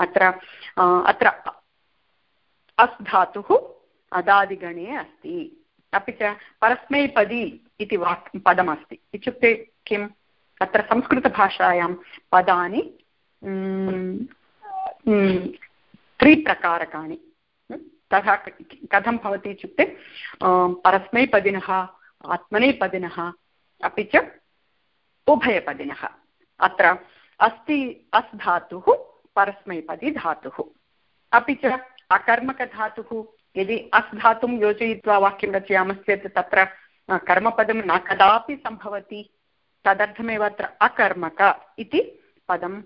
अत्र अत्र अस् धातुः अदादिगणे अस्ति अपि च परस्मैपदी इति वाक् पदमस्ति इत्युक्ते किम् अत्र संस्कृतभाषायां पदानि त्रिप्रकारकाणि। तथा कथं भवति इत्युक्ते परस्मैपदिनः, आत्मनेपदिनः, अपि च उभयपदिनः। अत्र अस्ति अस् धातुः परस्मैपदी धातुः। अपि च अकर्मकधातुः, यदि अस् धातुं योजयित्वा वाक्यं रचयामश्चेत् तत्र कर्मपदं न कदापि सम्भवति। तदर्थमेव अत्र अकर्मक इति पदम्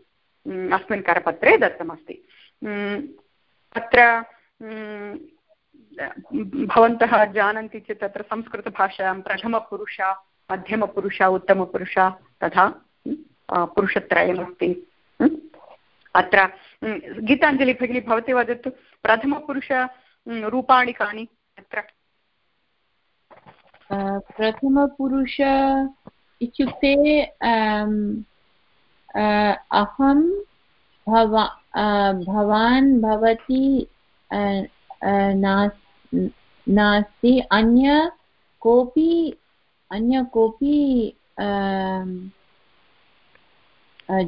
अस्मिन् करपत्रे दत्तमस्ति। अत्र भवन्तः जानन्ति चेत् तत्र संस्कृतभाषायां प्रथमपुरुष मध्यमपुरुष उत्तमपुरुष तथा पुरुषत्रयमस्ति। अत्र गीताञ्जलि भगिनी भवती वदतु प्रथमपुरुष रूपाणि कानि? अत्र। प्रथमपुरुष इत्युक्ते अहं भवा भवान् भवती नास्ति अन्य कोऽपि अन्य कोऽपि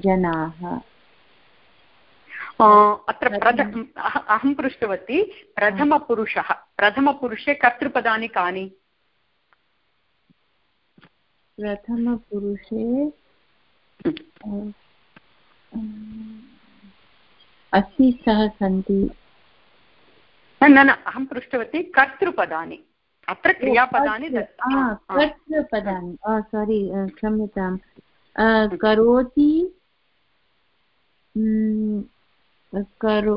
जनाः। अत्र अहं पृष्टवती प्रथमपुरुषः। प्रथमपुरुषे कर्तृपदानि कानि? प्रथमपुरुषे अस्ति सः सन्ति। न न अहं पृष्टवती कर्तृपदानि। अत्र क्रियापदानि कर्तृपदानि। सारी क्षम्यतां करोति करो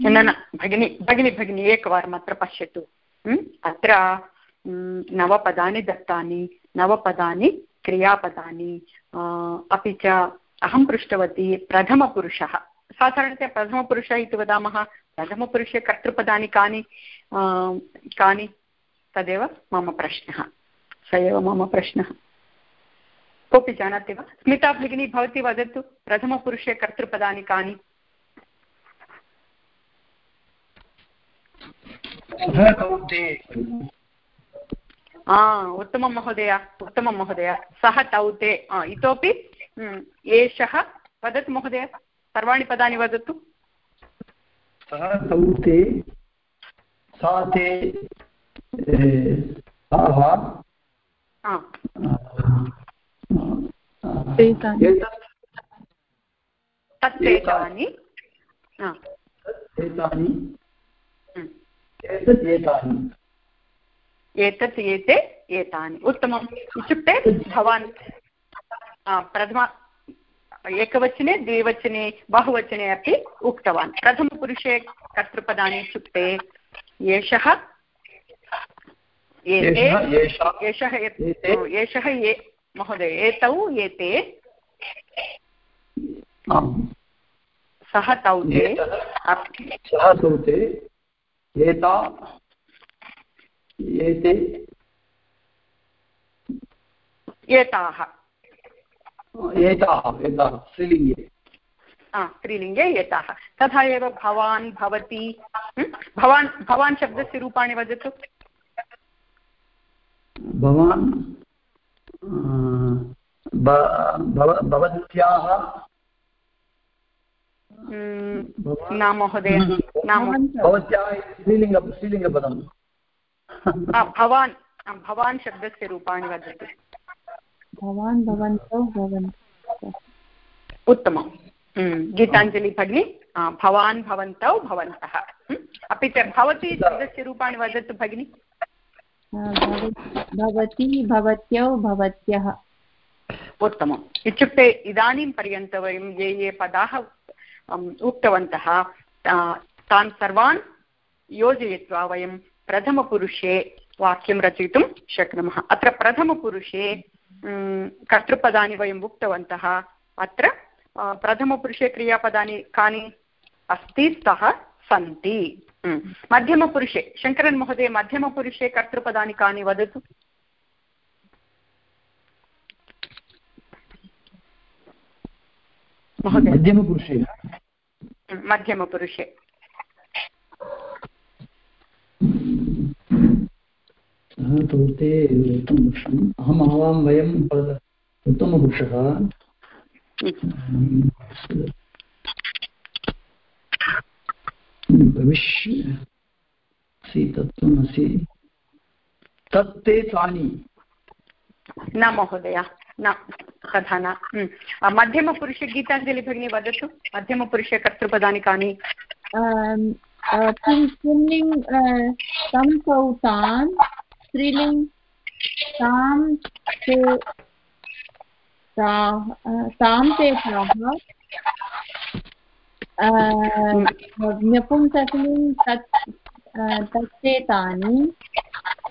न न भगिनि भगिनि भगिनि एकवारम् अत्र पश्यतु। अत्र नवपदानि दत्तानि। नवपदानि, क्रियापदानि अपि च अहं पृष्टवती प्रथमपुरुषः। साधारणतया प्रथमपुरुषः इति वदामः, प्रथमपुरुषे कर्तृपदानि कानि कानि? तदेव मम प्रश्नः। स एव मम प्रश्नः। कोऽपि जानाति वा? स्मिता भगिनी, भवती वदतु, प्रथमपुरुषे कर्तृपदानि कानि? उत्तमं महोदय उत्तमं महोदय सः तौते इतोपि एषः वदतु महोदय सर्वाणि पदानि वदतु। सः तौते सा ते तत्तेतानि एतानि। एतत् एतानि। एतत् एते एतानि। उत्तमम् इत्युक्ते भवान् प्रथम एकवचने द्विवचने बहुवचने अपि उक्तवान्। प्रथमपुरुषे कर्तृपदानि इत्युक्ते एषः एते एषः एषः ये महोदय एतौ एते। सः तौ ते सः तौ ते एता एते। एताः एताः एताः स्त्रीलिङ्गे। स्त्रीलिङ्गे एताः। तथा एव भवान् भवती भवान् भवान् शब्दस्य रूपाणि वदतु। भवान् भवत्याः? न महोदय भवत्याः स्त्रीलिङ्ग स्त्रीलिङ्गपदं भवान् भवान् शब्दस्य रूपाणि वदतु। भवान् भवन्तौ भवन्तः। उत्तमं गीताञ्जलि भगिनी भवान् भवन्तौ भवन्तः। अपि च भवती शब्दस्य रूपाणि वदतु भगिनि। भवती भवत्यौ भवत्यः। उत्तमम्। इत्युक्ते इदानीं पर्यन्तं वयं ये ये पदाः उक्तवन्तः तान् सर्वान् योजयित्वा वयं प्रथमपुरुषे वाक्यं रचयितुं शक्नुमः। अत्र प्रथमपुरुषे कर्तृपदानि वयम् उक्तवन्तः। अत्र प्रथमपुरुषे क्रियापदानि कानि अस्ति स्तः सन्ति। मध्यमपुरुषे शङ्करन् महोदय मध्यमपुरुषे कर्तृपदानि कानि वदतु? मध्यमपुरुषे? मध्यमपुरुषे। तु ते उत्तमपुरुषम् अहम् आवां वयं उत्तमपुरुषः भविष्यसि तत्त्वमसि। तत्ते तानि। न महोदय न तथा न। मध्यमपुरुषे गीताञ्जलि भगिनी वदतु। मध्यमपुरुषे कर्तृपदानि कानि? पुल्लिङ्ग् तं तौ तान् स्त्रीलिङ्ग् तां ते तां ते तत्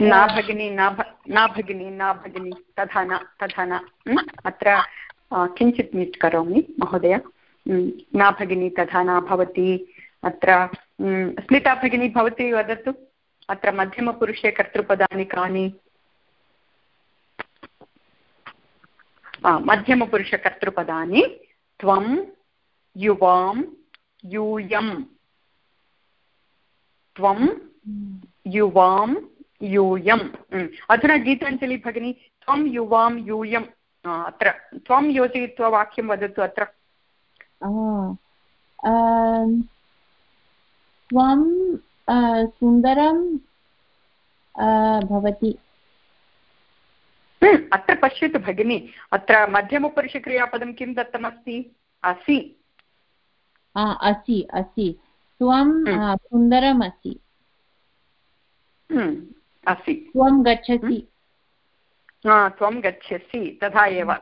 न भगिनि न भगिनि न भगिनि, तथा न तथा न अत्र किञ्चित् मिस् करोमि, महोदय। न भगिनि, तथा न भवति। अत्र स्मिता भगिनी, भवती वदतु। अत्र मध्यमपुरुषे कर्तृपदानि कानि? मध्यमपुरुषकर्तृपदानि त्वं, युवां यूयं त्वं, युवां, यूयम्। अधुना गीताञ्जलि भगिनी, त्वं, युवां, यूयम्। अत्र, त्वं योजयित्वा वाक्यं वदतु अत्र। त्वं सुन्दरं भवति। अत्र पश्यतु भगिनि। अत्र मध्यमपुरुषक्रियापदं किं दत्तमस्ति? असि। असि असि। त्वं सुन्दरम् असि। असि। त्वं गच्छसि। त्वं गच्छसि तथा एव।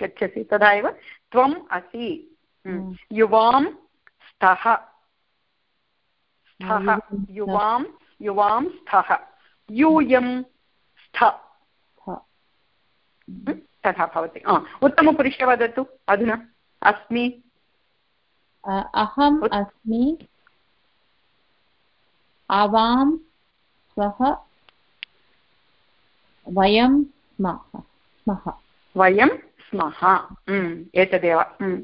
गच्छसि तथा एव। त्वम् असि। युवां स्तः। स्थः युवां युवां स्थः। यूयं स्थ। तथा भवति। उत्तमपुरुषे वदतु। अधुना अस्मि। अहम् अस्मि। आवां स्वः वयं स्मः। वयं स्मः। एतदेव।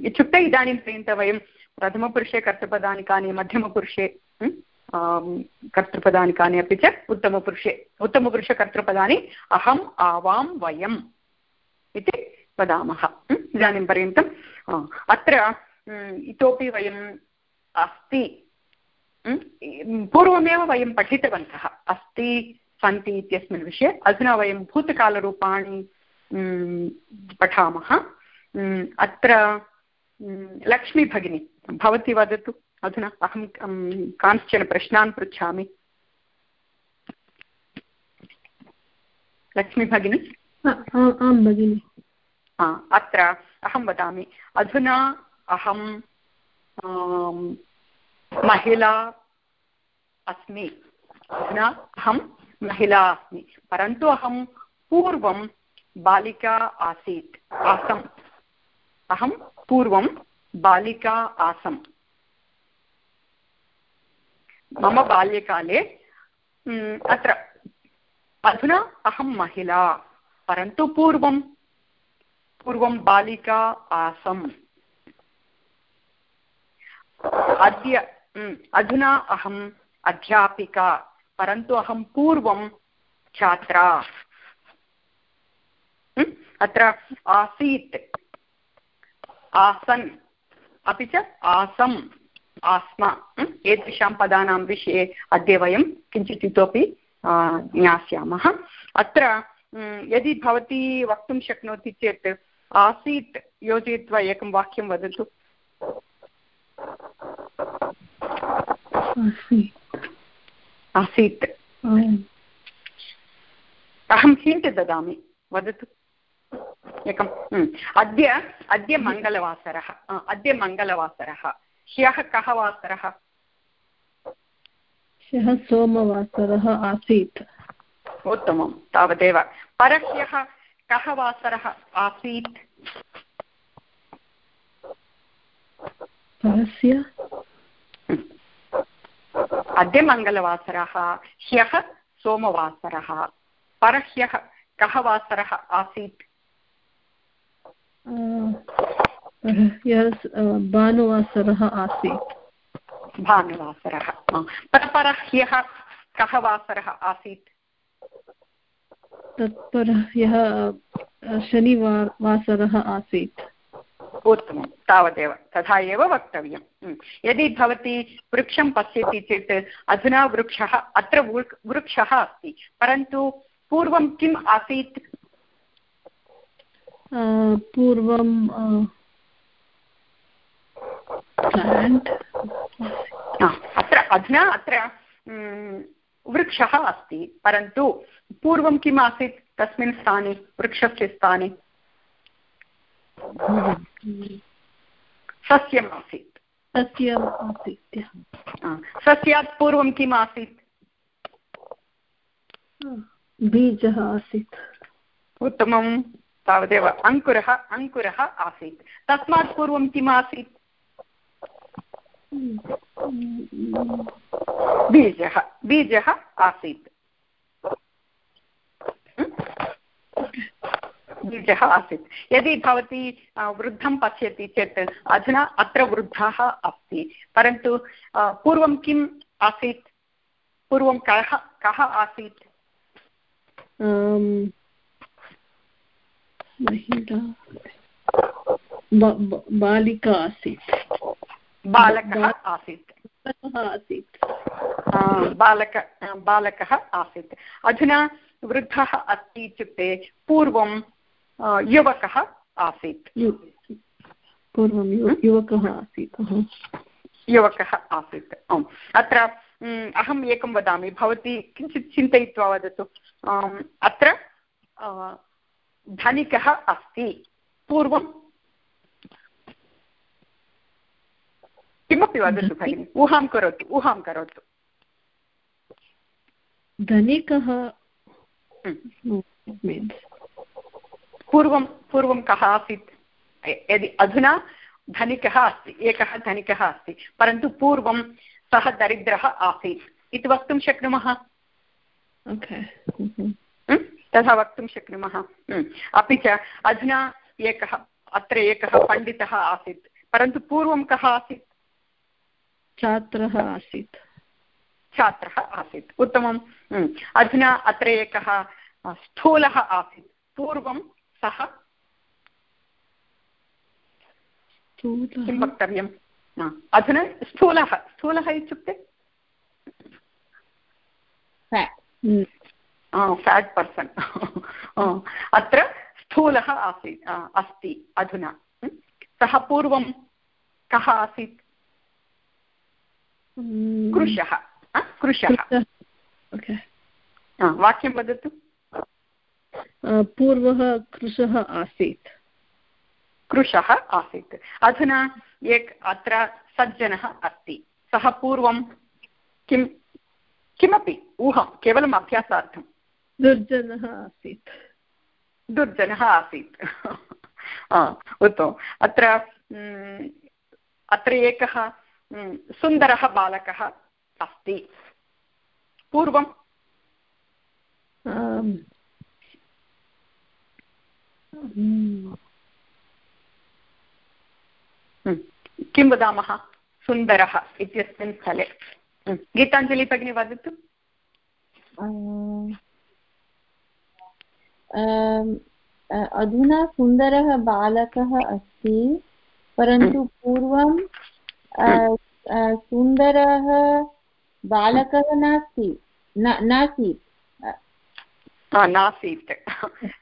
इत्युक्ते इदानीं पर्यन्तं वयं प्रथमपुरुषे कर्तृपदानि कानि मध्यमपुरुषे। कर्तृपदानि कानि अपि च उत्तमपुरुषे उत्तमपुरुषकर्तृपदानि अहम्, आवां, वयम् इति वदामः। इदानीं पर्यन्तम् अत्र इतोपि वयम् अस्ति। पूर्वमेव वयं पठितवन्तः, अस्ति, सन्ति इत्यस्मिन् विषये। अधुना वयं भूतकालरूपाणि पठामः। अत्र लक्ष्मी भवती वदतु। अधुना अहं कांश्चन प्रश्नान् पृच्छामि। लक्ष्मी भगिनी? आं भगिनि। अत्र अहं वदामि अधुना अहं महिला अस्मि। अधुना अहं महिला अस्मि। परन्तु अहं पूर्वं बालिका आसीत् आसम्। अहं पूर्वं बालिका आसम्। मम बाल्यकाले अत्र अधुना अहं महिला, परन्तु पूर्वं पूर्वं बालिका आसम्। अद्य अधुना अहम् अध्यापिका, परन्तु अहं पूर्वं छात्रा। अत्र आसीत्, आसन्, अपि च आसम्। आस्म एतेषां पदानां विषये अद्य वयं किञ्चित् इतोपि ज्ञास्यामः। अत्र यदि भवती वक्तुं शक्नोति चेत् आसीत् योजयित्वा एकं वाक्यं वदतु। आसीत्। अहं हिण्ट् ददामि। वदतु। एकम् अद्य अद्य मङ्गलवासरः। अद्य मङ्गलवासरः। ह्यः कः वासरः? ह्यः सोमवासरः आसीत्। उत्तमं तावदेव। परह्यः कः वासरः आसीत्? परस्य? अद्य मङ्गलवासरः ह्यः सोमवासरः। परह्यः कः वासरः आसीत्? भानुवासरः आसीत्। भानुवासरः परह्यः कः वासरः आसीत्? तत्परह्यः शनिवासरः आसीत्। उत्तमं तावदेव तथा एव वक्तव्यं यदि भवती वृक्षं पश्यति चेत् अधुना वृक्षः अत्र वृक्षः अस्ति। परन्तु पूर्वं किम् आसीत्? पूर्वं अत्र अधुना अत्र वृक्षः अस्ति परन्तु पूर्वं किम् आसीत् तस्मिन् स्थाने वृक्षस्य स्थाने सस्यम् आसीत् सस्यम् आसीत् सस्यात् पूर्वं किम् आसीत् बीजः आसीत् उत्तमं तावदेव अङ्कुरः अङ्कुरः आसीत् तस्मात् पूर्वं किम् आसीत् बीजः बीजः आसीत्। बीजः आसीत्। यदि भवती वृद्धं पश्यति चेत् अधुना अत्र वृद्धः अस्ति। परन्तु पूर्वं किम् आसीत्? पूर्वं कः कः आसीत्? बालिका आसीत्। बालकः आसीत्। आसीत्। बालक बालकः आसीत्। अधुना वृद्धः अस्ति इत्युक्ते पूर्वं युवकः आसीत्। पूर्वं युवकः आसीत्। युवकः आसीत्। आम्। अत्र अहम् एकं वदामि। भवती किञ्चित् चिन्तयित्वा वदतु। अत्र धनिकः अस्ति। पूर्वं किमपि वदतु भगिनि ऊहां करोतु ऊहां करोतु। धनिकः पूर्वं पूर्वं कः आसीत्? यदि अधुना धनिकः अस्ति एकः धनिकः अस्ति परन्तु पूर्वं सः दरिद्रः आसीत्। इति वक्तुं शक्नुमः? तथा वक्तुं शक्नुमः? अपि च अधुना एकः अत्र एकः पण्डितः आसीत्। परन्तु पूर्वं कः आसीत्? छात्रः आसीत्। छात्रः आसीत्। उत्तमम्। अधुना अत्र एकः स्थूलः आसीत्। पूर्वं सः? किं वक्तव्यम्? अधुना स्थूलः। स्थूलः इत्युक्ते? फेट् पर्सन् अत्र स्थूलः आसीत् अस्ति अधुना। सः पूर्वं कः आसीत्? कृशः कृशः वाक्यं वदतु पूर्वः कृशः आसीत् कृशः आसीत् अधुना एक अत्र सज्जनः अस्ति सः पूर्वं किं किमपि ऊहं केवलम् अभ्यासार्थं दुर्जनः आसीत् दुर्जनः आसीत् उत्तमम् अत्र अत्र एकः सुन्दरः बालकः अस्ति। पूर्वं किं वदामः? सुन्दरः इत्यस्मिन् स्थले। गीताञ्जलि भगिनी वदतु। अधुना सुन्दरः बालकः अस्ति परन्तु पूर्वं सुन्दरः बालकः नास्ति। नासीत्। नासीत्।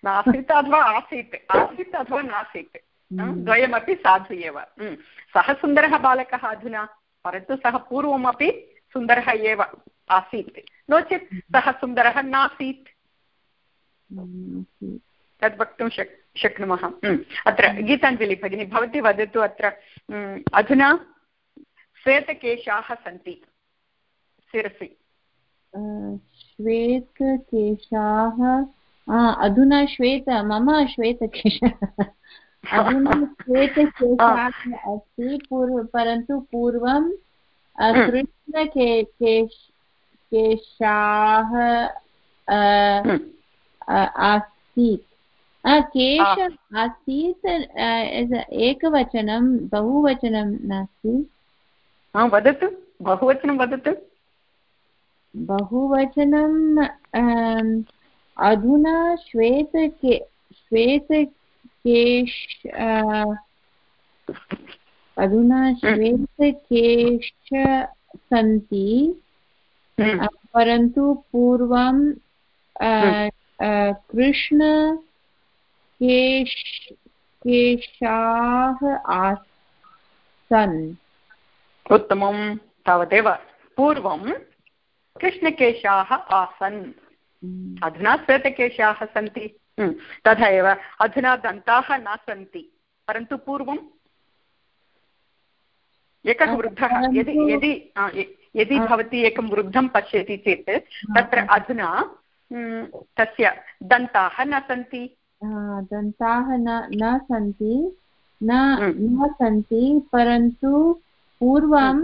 नासीत् अथवा आसीत्। आसीत् अथवा नासीत्। द्वयमपि साधु एव सः सुन्दरः बालकः अधुना परन्तु सः पूर्वमपि सुन्दरः एव आसीत्। नो चेत् सः सुन्दरः नासीत्। तद् वक्तुं शक् शक्नुमः। अत्र गीताञ्जलि भगिनी भवती वदतु अत्र अधुना श्वेतकेशाः सन्ति। शिरसि। श्वेतकेशाः अधुना श्वेत मम श्वेतकेशः। अधुना श्वेतकेशाः अस्ति पूर्व परन्तु पूर्वं कृष्णके केशाः आसीत्। केश आसीत् एकवचनं बहुवचनं नास्ति। वदतु। बहुवचनं वदतु। बहुवचनं अधुना श्वेतके श्वेतकेश अधुना श्वेतकेश सन्ति परन्तु पूर्वं कृष्ण केश केशाः आसन्। उत्तमं तावदेव। पूर्वं कृष्णकेशाः आसन्। अधुना श्वेतकेशाः सन्ति। तथा एव। अधुना दन्ताः न सन्ति। परन्तु पूर्वम् एकः वृद्धः यदि यदि यदि भवती एकं वृद्धं पश्यति चेत् तत्र अधुना तस्य दन्ताः न सन्ति। दन्ताः न न सन्ति। न न सन्ति परन्तु पूर्वं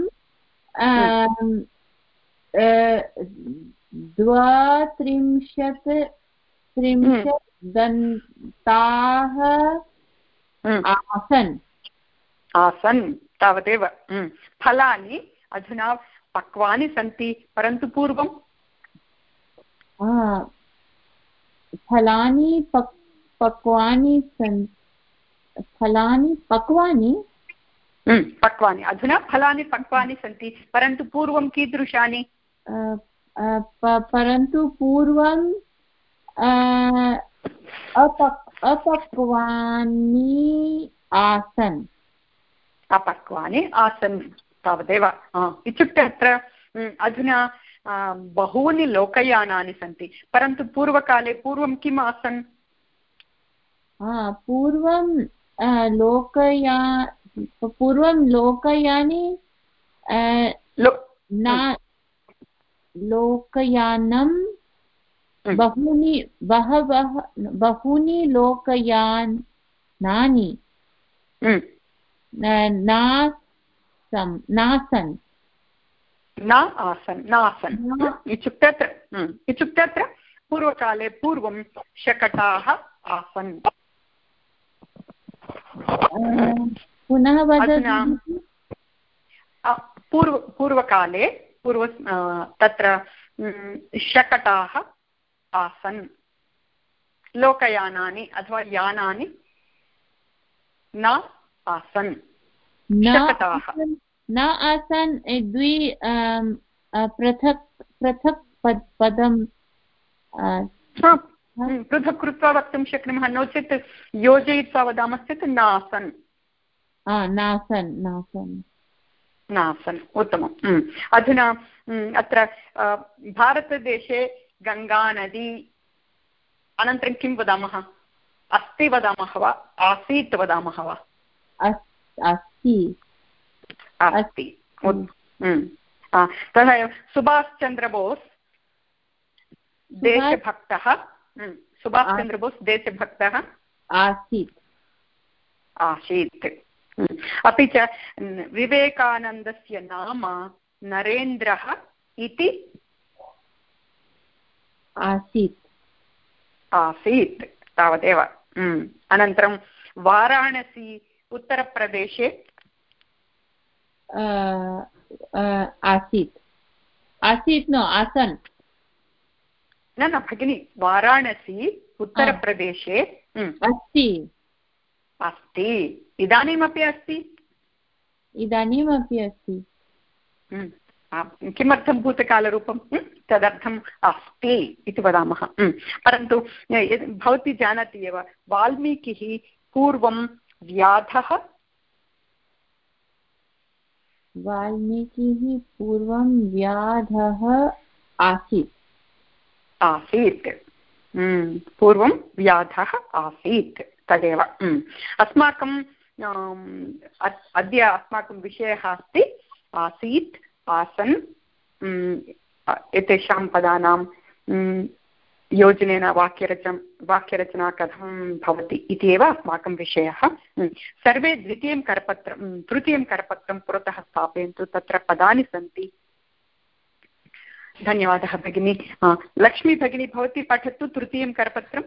द्वात्रिंशत् त्रिंशत् दन्ताः आसन्। आसन् तावदेव। फलानि अधुना पक्वानि सन्ति परन्तु पूर्वं? फलानि पक् पक्वानि सन् फलानि पक्वानि? पक्वानि। अधुना फलानि पक्वानि सन्ति परन्तु पूर्वं कीदृशानि? परन्तु पूर्वं अपक् अपक्वानि आसन्। अपक्वानि आसन् तावदेव। इत्युक्ते अत्र अधुना बहूनि लोकयानानि सन्ति परन्तु पूर्वकाले पूर्वं किम् आसन्? पूर्वं लोकया पूर्वं लोकयाने न लोकयानं बहूनि बहवः बहूनि लोकयानानि नासन् नासन्। न आसन् नासन्। इत्युक्ते अत्र इत्युक्ते अत्र पूर्वकाले पूर्वं शकटाः आसन्। पुनः पूर्व पूर्वकाले पूर्व तत्र शकटाः आसन्। लोकयानानि अथवा यानानि न आसन्। न आसन् द्वि पृथक् पृथक् पदं पृथक् कृत्वा वक्तुं शक्नुमः नो चेत् योजयित्वा वदामश्चेत् नासन् नासन् नासन् नासन् उत्तमम् अधुना अत्र भारतदेशे गङ्गानदी अनन्तरं किं वदामः अस्ति वदामः वा आसीत् वदामः वा अस्ति अस्ति तथा एव सुभाष् चन्द्रबोस् देशभक्तः सुभाष्चन्द्रबोस् देशभक्तः आसीत् आसीत् अपि च विवेकानन्दस्य नाम नरेन्द्रः इति आसीत्। आसीत् तावदेव। अनन्तरं वाराणसी उत्तरप्रदेशे आसीत्। आसीत् न आसन्। न न भगिनि वाराणसी उत्तरप्रदेशे हम्म, अस्ति। अस्ति। इदानीमपि अस्ति? इदानीमपि अस्ति। हम्म, किमर्थं भूतकालरूपं? हम्म, तदर्थम् अस्ति इति वदामः। हम्म, परन्तु भवती जानाति एव वाल्मीकिः पूर्वं व्याधः? वाल्मीकिः पूर्वं व्याधः आसीत्। आसीत्। पूर्वं व्याधः आसीत् तदेव। अस्माकं अद्य अस्माकं विषयः अस्ति, आसीत्, आसन् एतेषां पदानां योजनेन वाक्यरचन वाक्यरचना कथं भवति इति एव अस्माकं विषयः। सर्वे द्वितीयं करपत्रं तृतीयं करपत्रं पुरतः स्थापयन्तु, तत्र पदानि सन्ति। धन्यवादः, भगिनी। लक्ष्मी भगिनी भवती पठतु तृतीयं करपत्रम्।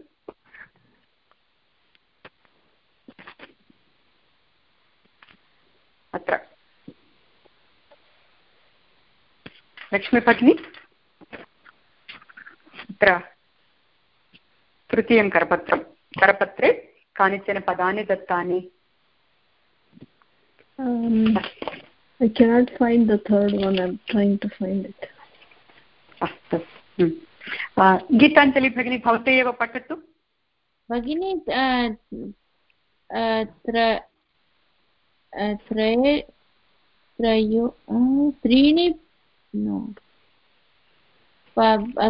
अत्र लक्ष्मी भगिनी अत्र तृतीयं करपत्रं करपत्रे कानिचन पदानि दत्तानि Um, I cannot find the third one. I'm trying to find it. अस्तु हम्म। गीताञ्जलि भगिनी भवते एव पठतु भगिनी त्र त्रये अ, त्रीणि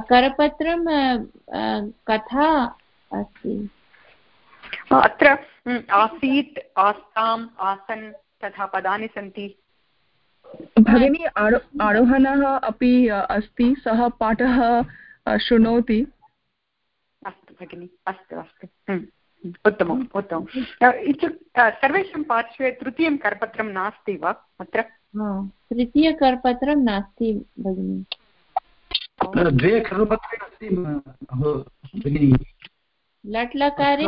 करपत्रं कथा अस्ति। अत्र आसीत् आस्ताम् आसन् तथा पदानि सन्ति। भगिनी आरो आरोहणः अपि अस्ति सः पाठः शृणोति। अस्तु भगिनि अस्तु अस्तु। उत्तमम् उत्तमम्। इत्युक् अ, सर्वेषां पार्श्वे तृतीयं करपत्रं नास्ति वा अत्र? तृतीयकरपत्रं नास्ति भगिनि। द्वे करपत्रे अस्ति लट् लकारे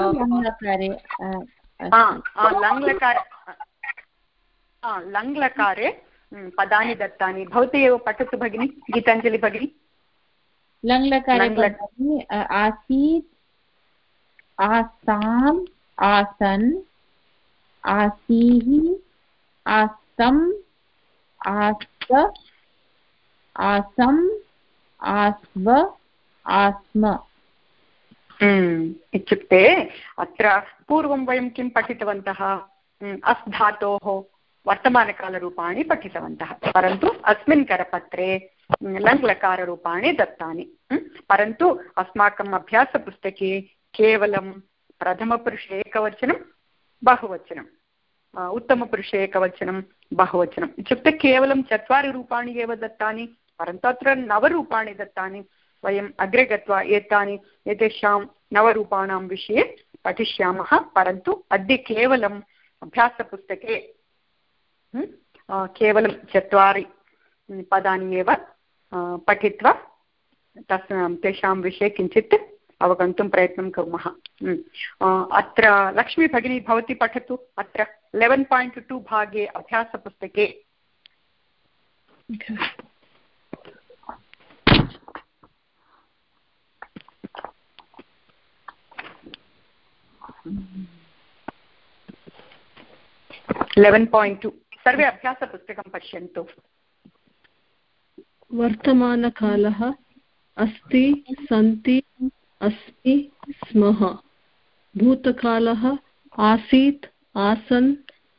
लङ्लकार आ, लङ्लकारे पदानि दत्तानि। भवती एव पठतु भगिनि। गीताञ्जलि भगिनी। लङ् लकारे लङ् लक्- पदानि, अ, आसीत् आसाम् आसन् आसीः आस्तम् आस्त आसम् आस्व आस्म। हम्म, इत्युक्ते अत्र पूर्वं वयं किं पठितवन्तः? हम्म, अस् धातोः वर्तमानकालरूपाणि पठितवन्तः परन्तु अस्मिन् करपत्रे हम्म, लङ्लकाररूपाणि दत्तानि। परन्तु अस्माकम् अभ्यासपुस्तके केवलं प्रथमपुरुषे एकवचनं बहुवचनं अ, उत्तमपुरुषे एकवचनं बहुवचनम् इत्युक्ते केवलं चत्वारि रूपाणि एव दत्तानि परन्तु अत्र नवरूपाणि दत्तानि वयम् अग्रे गत्वा एतानि एतेषां नवरूपाणां विषये पठिष्यामः परन्तु अद्य केवलम् अभ्यासपुस्तके हं, अ, केवलं चत्वारि हं, पदानि एव अ, पठित्वा तस् तेषां विषये किञ्चित् अवगन्तुं प्रयत्नं कुर्मः। हं। अत्र लक्ष्मी भगिनी भवती पठतु। अत्र लेवेन् पायिण्ट् टु भागे अभ्यासपुस्तके. लेवेन् पायिण्ट् टु सर्वे अभ्यासपुस्तकं पश्यन्तु। वर्तमानकालः अस्ति सन्ति अस्मि स्मः। भूतकालः आसीत् आसन्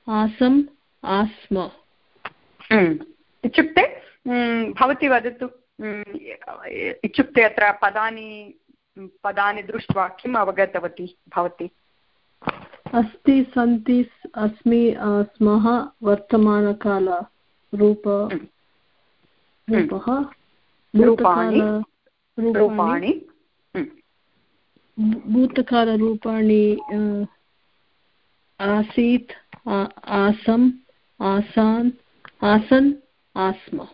आसम् आस्म। हम्म। इत्युक्ते हम्म, भवती वदतु हम्म, इत्युक्ते अत्र पदानि पदानि दृष्ट्वा किम् अवगतवती भवती? अस्ति सन्ति अस्मि स्मः वर्तमानकाल रूप रूपः। रूपाणि। भूतकालरूपाणि आसीत् आसम् आसान् आसन् आस्म।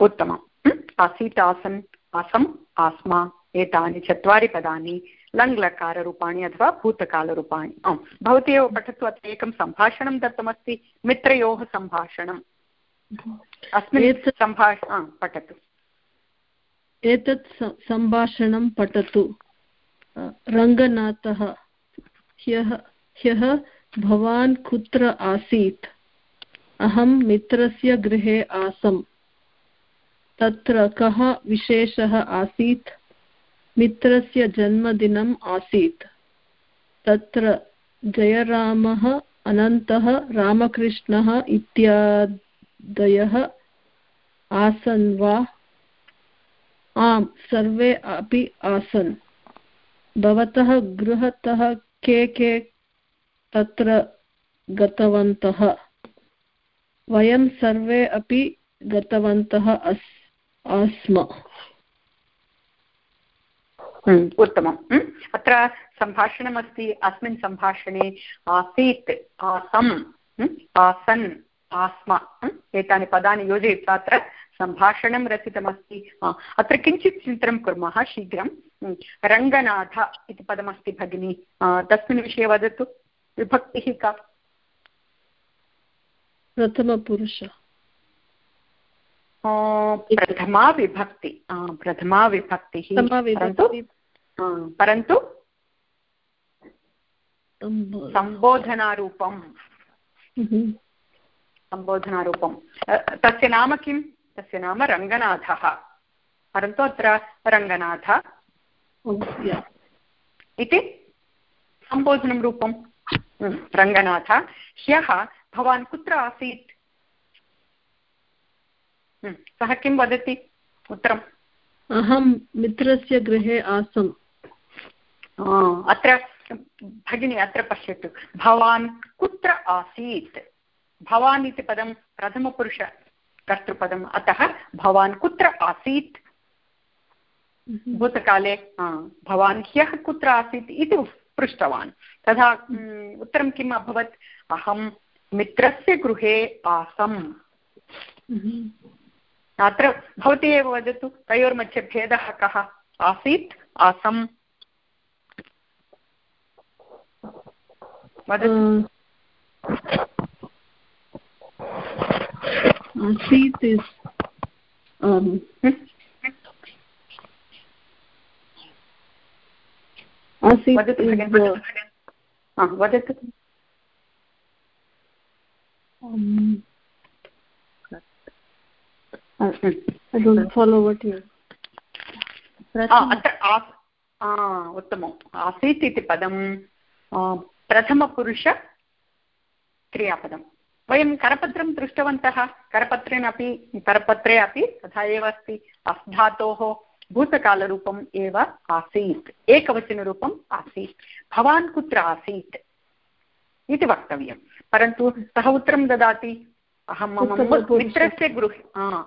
उत्तमम्। आसीत् आसन् आसम् आस्मा एतानि चत्वारि पदानि लङ्लकाररूपाणि अथवा भूतकालरूपाणि। आम् भवती एव पठतु अत्र एकं सम्भाषणं दत्तमस्ति मित्रयोः सम्भाषणं अस्मिन् सम्भाष पठतु। एतत् सम्भाषणं पठतु। रङ्गनाथः ह्यः ह्यः भवान् कुत्र आसीत्? अहं मित्रस्य गृहे आसम्। तत्र कः विशेषः आसीत्? मित्रस्य जन्मदिनम् आसीत्। तत्र जयरामः, अनन्तः रामकृष्णः इत्यादयः आसन् वा? आम्, सर्वे अपि आसन्। भवतः गृहतः के के तत्र गतवन्तः? वयं सर्वे अपि गतवन्तः अस्, आस्म। उत्तमम्। अत्र सम्भाषणमस्ति, अस्मिन् सम्भाषणे आसीत्, आसम्। आसन्। आस्म एतानि पदानि योजयित्वा अत्र सम्भाषणं रचितमस्ति. अत्र किञ्चित् चिन्तनं कुर्मः शीघ्रं. रङ्गनाथ इति पदमस्ति भगिनी. तस्मिन् विषये वदतु. विभक्तिः का? प्रथमपुरुष. प्रथमा विभक्ति. प्रथमा विभक्तिः. परन्तु परन्तु सम्बोधनारूपम्। सम्बोधनारूपं तस्य नाम किं तस्य नाम रङ्गनाथः। परन्तु अत्र रङ्गनाथ. इति सम्बोधनं रूपं हम्म, रङ्गनाथ ह्यः भवान् कुत्र आसीत्? हम्म, सः किं वदति? उत्तरम्। अहं मित्रस्य गृहे आसम्। अत्र भगिनी अत्र पश्यतु। भवान् कुत्र आसीत्? भवान् इति पदं प्रथमपुरुष कर्तृपदम्। अतः भवान् कुत्र आसीत्? भूतकाले आ, भवान् ह्यः कुत्र आसीत् इति पृष्टवान्। तदा उम्, उत्तरं किम् अभवत्? अहं मित्रस्य गृहे आसम्। अत्र भवती एव वदतु तयोर्मध्ये भेदः कः आसीत्? आसम्। वदतु। आसीत् इस् आसीत् वदतु is, भगिनि, uh, वदतु हा, वदतु um, I I don't follow what you आ, अत्र आस् आ, उत्तमम् आसीत् इति पदं आ, प्रथमपुरुष क्रियापदं वयं करपत्रं दृष्टवन्तः। करपत्रेणापि करपत्रे अपि तथा एव अस्ति। अस्धातोः भूतकालरूपम् एव आसीत्। एकवचनरूपम् आसीत्। भवान् कुत्र आसीत् इति वक्तव्यं परन्तु सः उत्तरं ददाति। अहं मम मित्रस्य गृहे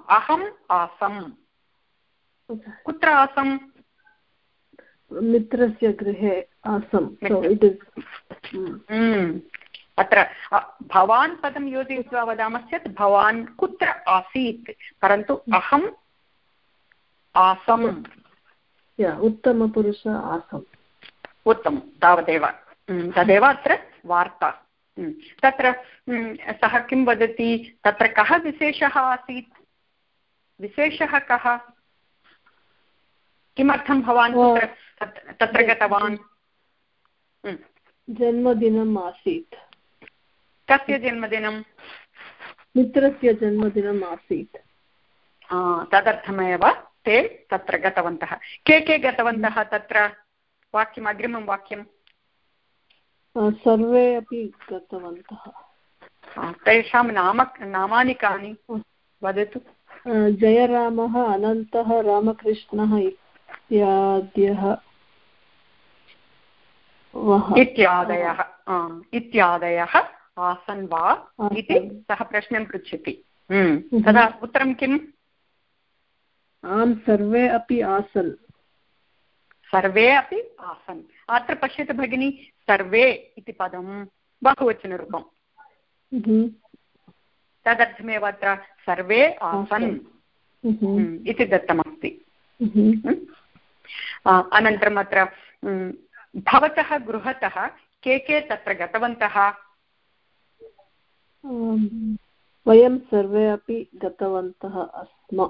अहम् आसम्। कुत्र आसम्? मित्रस्य गृहे आसम्। अत्र भवान् पदं योजयित्वा वदामश्चेत् भवान् कुत्र आसीत्? परन्तु अहम् आसम्। उत्तमपुरुष आसम्। उत्तमं तावदेव। तदेव अत्र वार्ता। तत्र सः किं वदति? तत्र कः विशेषः आसीत्? विशेषः कः? किमर्थं भवान् तत्र गतवान्? जन्मदिनम् आसीत्। कस्य जन्मदिनं? मित्रस्य जन्मदिनम् आसीत् तदर्थमेव ते तत्र गतवन्तः। के के गतवन्तः तत्र? वाक्यम् अग्रिमं वाक्यं सर्वे अपि गतवन्तः। तेषां नाम नामानि कानि? वदतु। जयरामः अनन्तः रामकृष्णः इत्याद्यः। इत्यादयः। इत्यादयः। आसन् वा इति। सः प्रश्नं पृच्छति। हम्म, तदा उत्तरं किम्? आम् सर्वे अपि आसन्। सर्वे अपि आसन्। अत्र पश्यतु भगिनी सर्वे इति पदं बहुवचनरूपम्। Mhm. तदर्थमेव अत्र सर्वे आसन्. हम्म, इति दत्तमस्ति. हम्म? आ, अनन्तरम् अत्र हम्म, भवतः गृहतः के के तत्र गतवन्तः? वयं सर्वे अपि गतवन्तः अस्म।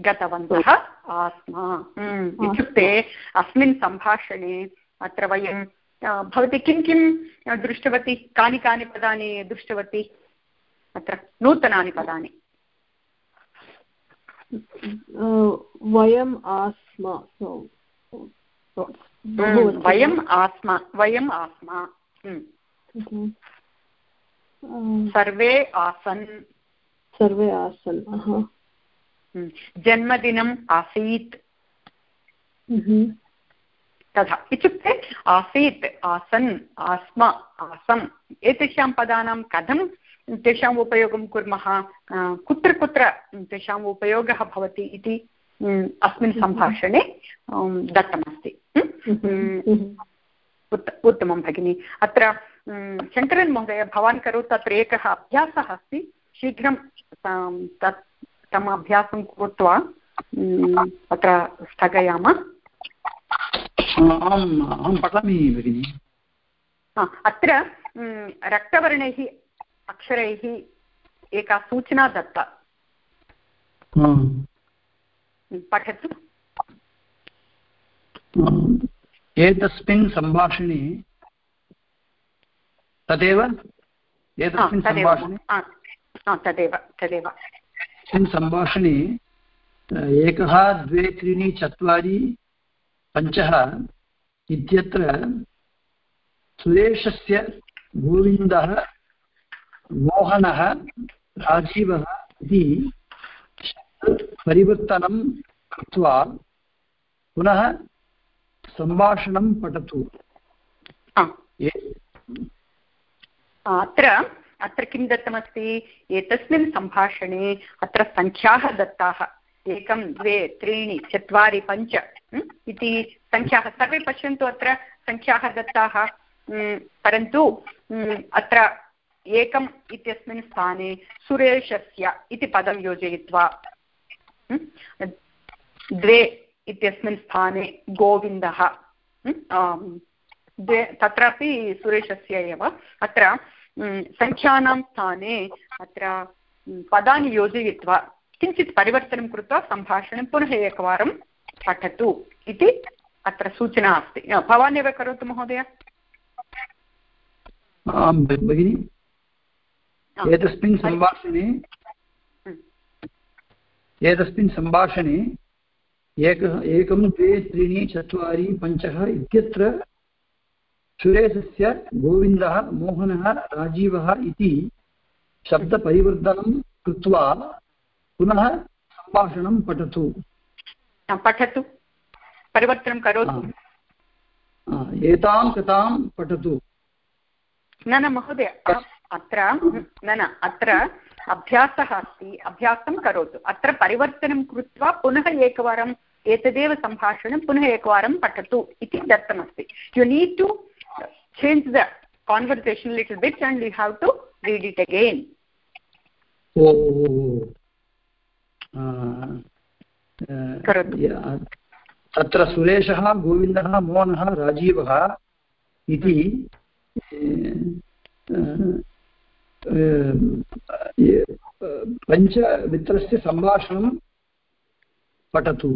गतवन्तः आस्म। हम्म, इत्युक्ते अस्मिन् सम्भाषणे अत्र वयं भवती किं किं दृष्टवती? कानि कानि पदानि दृष्टवती? अत्र नूतनानि पदानि। वयम् आस्म। वयम् आस्म वयम् आस्म। सर्वे आसन्। सर्वे आसन् जन्मदिनम् आसीत्। तथा। इत्युक्ते आसीत् आसन् आस्म आसम्। एतेषां पदानां कथं तेषाम् उपयोगं कुर्मः? कुत्र कुत्र तेषाम् उपयोगः भवति इति अस्मिन् सम्भाषणे दत्तमस्ति। उत्तमं भगिनि। अत्र शङ्करन् महोदय भवान् करोतु अत्र एकः अभ्यासः अस्ति। शीघ्रं तत् तम् अभ्यासं कृत्वा अत्र स्थगयामः। अहं पठामि भगिनि। अत्र रक्तवर्णैः अक्षरैः एका सूचना दत्ता। पठतु। एतस्मिन् सम्भाषणे तदेव? एतस्मिन् सम्भाषणे? तदेव तदेव। अस्मिन् सम्भाषणे एकः द्वे त्रीणि चत्वारि पञ्चः इत्यत्र सुरेशस्य गोविन्दः मोहनः राजीवः इति परिवर्तनं कृत्वा पुनः सम्भाषणं पठतु। अत्र अत्र किं दत्तमस्ति? एतस्मिन् सम्भाषणे अत्र सङ्ख्याः दत्ताः। एकं, द्वे, त्रीणि, चत्वारि, पञ्च इति सङ्ख्याः सर्वे पश्यन्तु अत्र सङ्ख्याः दत्ताः। परन्तु अत्र एकम् इत्यस्मिन् स्थाने सुरेशस्य इति पदं योजयित्वा द्वे इत्यस्मिन् स्थाने गोविन्दः द्वे, तत्रापि सुरेशस्य एव। अत्र सङ्ख्यानां स्थाने अत्र पदानि योजयित्वा किञ्चित् परिवर्तनं कृत्वा सम्भाषणं पुनः एकवारं पठतु इति अत्र सूचना अस्ति। भवान् एव करोतु महोदय? आं भगिनि। एतस्मिन् सम्भाषणे एतस्मिन् सम्भाषणे एकः एकं द्वे त्रीणि चत्वारि पञ्चः इत्यत्र सुरेशस्य गोविन्दः मोहनः राजीवः इति शब्दपरिवर्तनं कृत्वा पुनः सम्भाषणं पठतु। पठतु। परिवर्तनं करोतु। एतां कथां पठतु। न न महोदय अत्र न न अत्र अभ्यासः अस्ति। अभ्यासं करोतु। अत्र परिवर्तनं कृत्वा पुनः एकवारम् एतदेव सम्भाषणं पुनः एकवारं पठतु इति दत्तमस्ति। You need to change the conversation little bit and you have to read it again तत्र सुरेशः गोविन्दः मोहनः राजीवः इति पञ्चमित्रस्य सम्भाषणं पठतु।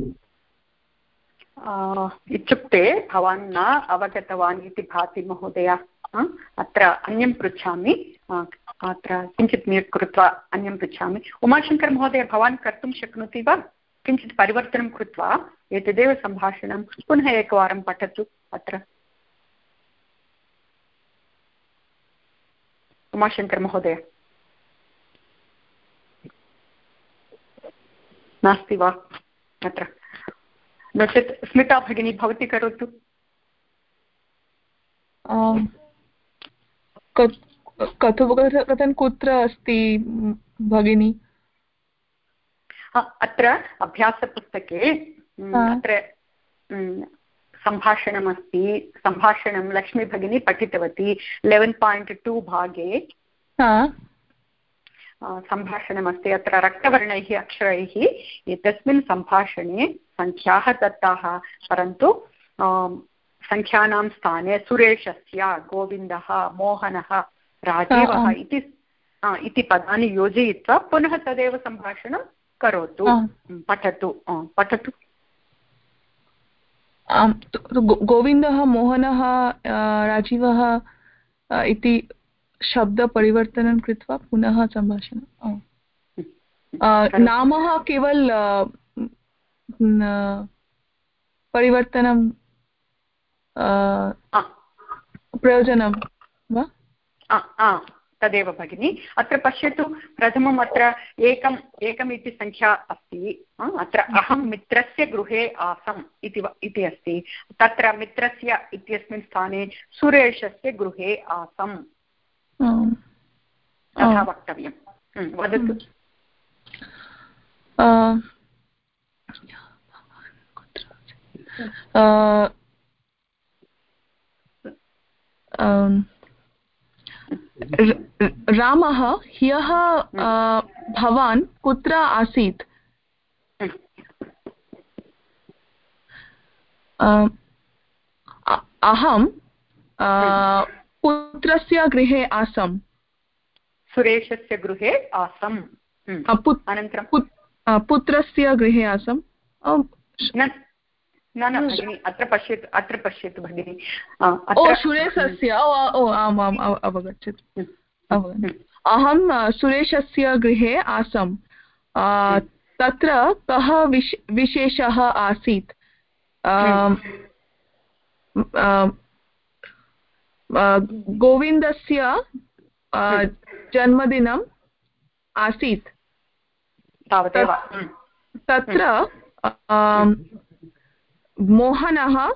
इत्युक्ते भवान् न अवगतवान् इति भाति महोदय अत्र अन्यं पृच्छामि अत्र किञ्चित् म्यूट् कृत्वा अन्यं पृच्छामि उमाशङ्कर् महोदय भवान् कर्तुं शक्नोति वा किञ्चित् परिवर्तनं कृत्वा एतदेव सम्भाषणं पुनः एकवारं पठतु अत्र उमाशङ्कर् महोदय नास्ति वा अत्र नो चेत् स्मिता भगिनी भवती करोतु? कथोपकथन कुत्र अस्ति भगिनी? अत्र अभ्यासपुस्तके अत्र सम्भाषणमस्ति। सम्भाषणं लक्ष्मीभगिनी पठितवती लेवेन् पायिण्ट् टु भागे। सम्भाषणमस्ति अत्र रक्तवर्णैः अक्षरैः एतस्मिन् सम्भाषणे सङ्ख्याः दत्ताः परन्तु सङ्ख्यानां स्थाने सुरेशस्य गोविन्दः मोहनः राजीवः इति इति पदानि योजयित्वा पुनः तदेव सम्भाषणं करोतु पठतु पठतु आम् गोविन्दः मोहनः राजीवः इति शब्दपरिवर्तनं कृत्वा पुनः। अ, नामः केवल परिवर्तनं प्रयोजनं वा? तदेव भगिनि। अत्र पश्यतु प्रथमम् अत्र एकम् एकम् इति सङ्ख्या अस्ति अत्र अहं मित्रस्य गृहे आसम् इति इति अस्ति। तत्र मित्रस्य इत्यस्मिन् स्थाने सुरेशस्य गृहे आसम्। तथा। वक्तव्यं वदतु रामः ह्यः भवान् कुत्र आसीत्? अहं पुत्रस्य गृहे आसम्। सुरेशस्य गृहे आसम्। हं, अ, पुत्- अनन्तरं पुत्- पुत्रस्य गृहे आसम्। न न भगिनि अत्र पश्यतु अत्र पश्यतु भगिनि। ओ सुरेशस्य ओ आम् आम् अवगच्छतु। हं, अवगतम् हं, अहं सुरेशस्य गृहे आसम्। तत्र कः विश विशेषः आसीत्? गोविन्दस्य अ, जन्मदिनम् आसीत्। तत्र मोहनः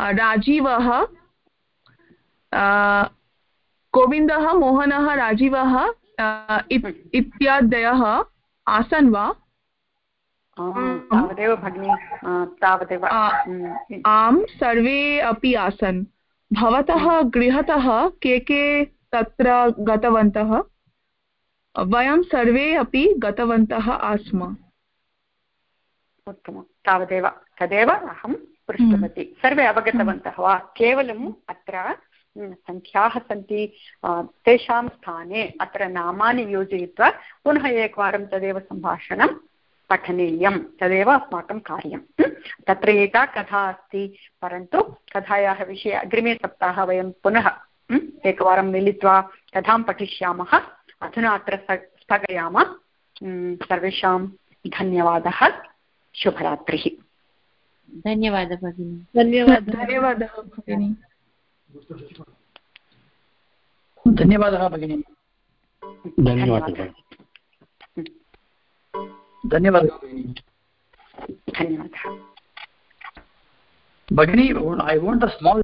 राजीवः गोविन्दः मोहनः राजीवः इत्यादयः आसन् वा? तावदेव भगिनि। तावदेव। आ, आम् सर्वे अपि आसन्। भवतः गृहतः के के तत्र गतवन्तः? वयं सर्वे अपि गतवन्तः आस्म। उत्तमं तावदेव। तदेव अहं पृष्टवती। सर्वे अवगतवन्तः वा? केवलम् अत्र हं, सङ्ख्याः सन्ति तेषां स्थाने अत्र नामानि योजयित्वा पुनः एकवारं तदेव सम्भाषणं पठनीयं तदेव अस्माकं कार्यं तत्र एका कथा अस्ति परन्तु कथायाः विषये अग्रिमे सप्ताहे वयं पुनः एकवारं मिलित्वा कथां पठिष्यामः। अधुना अत्र स्थगयामः। सर्वेषां धन्यवादः। शुभरात्रिः। धन्यवादः भगिनी। धन्यवादः। धन्यवादः भगिनी। धन्यवादः भगिनि। धन्यवादः। धन्यवादः भगिनि धन्यवादः भगिनी ऐ वाण्ट् अ स्माल्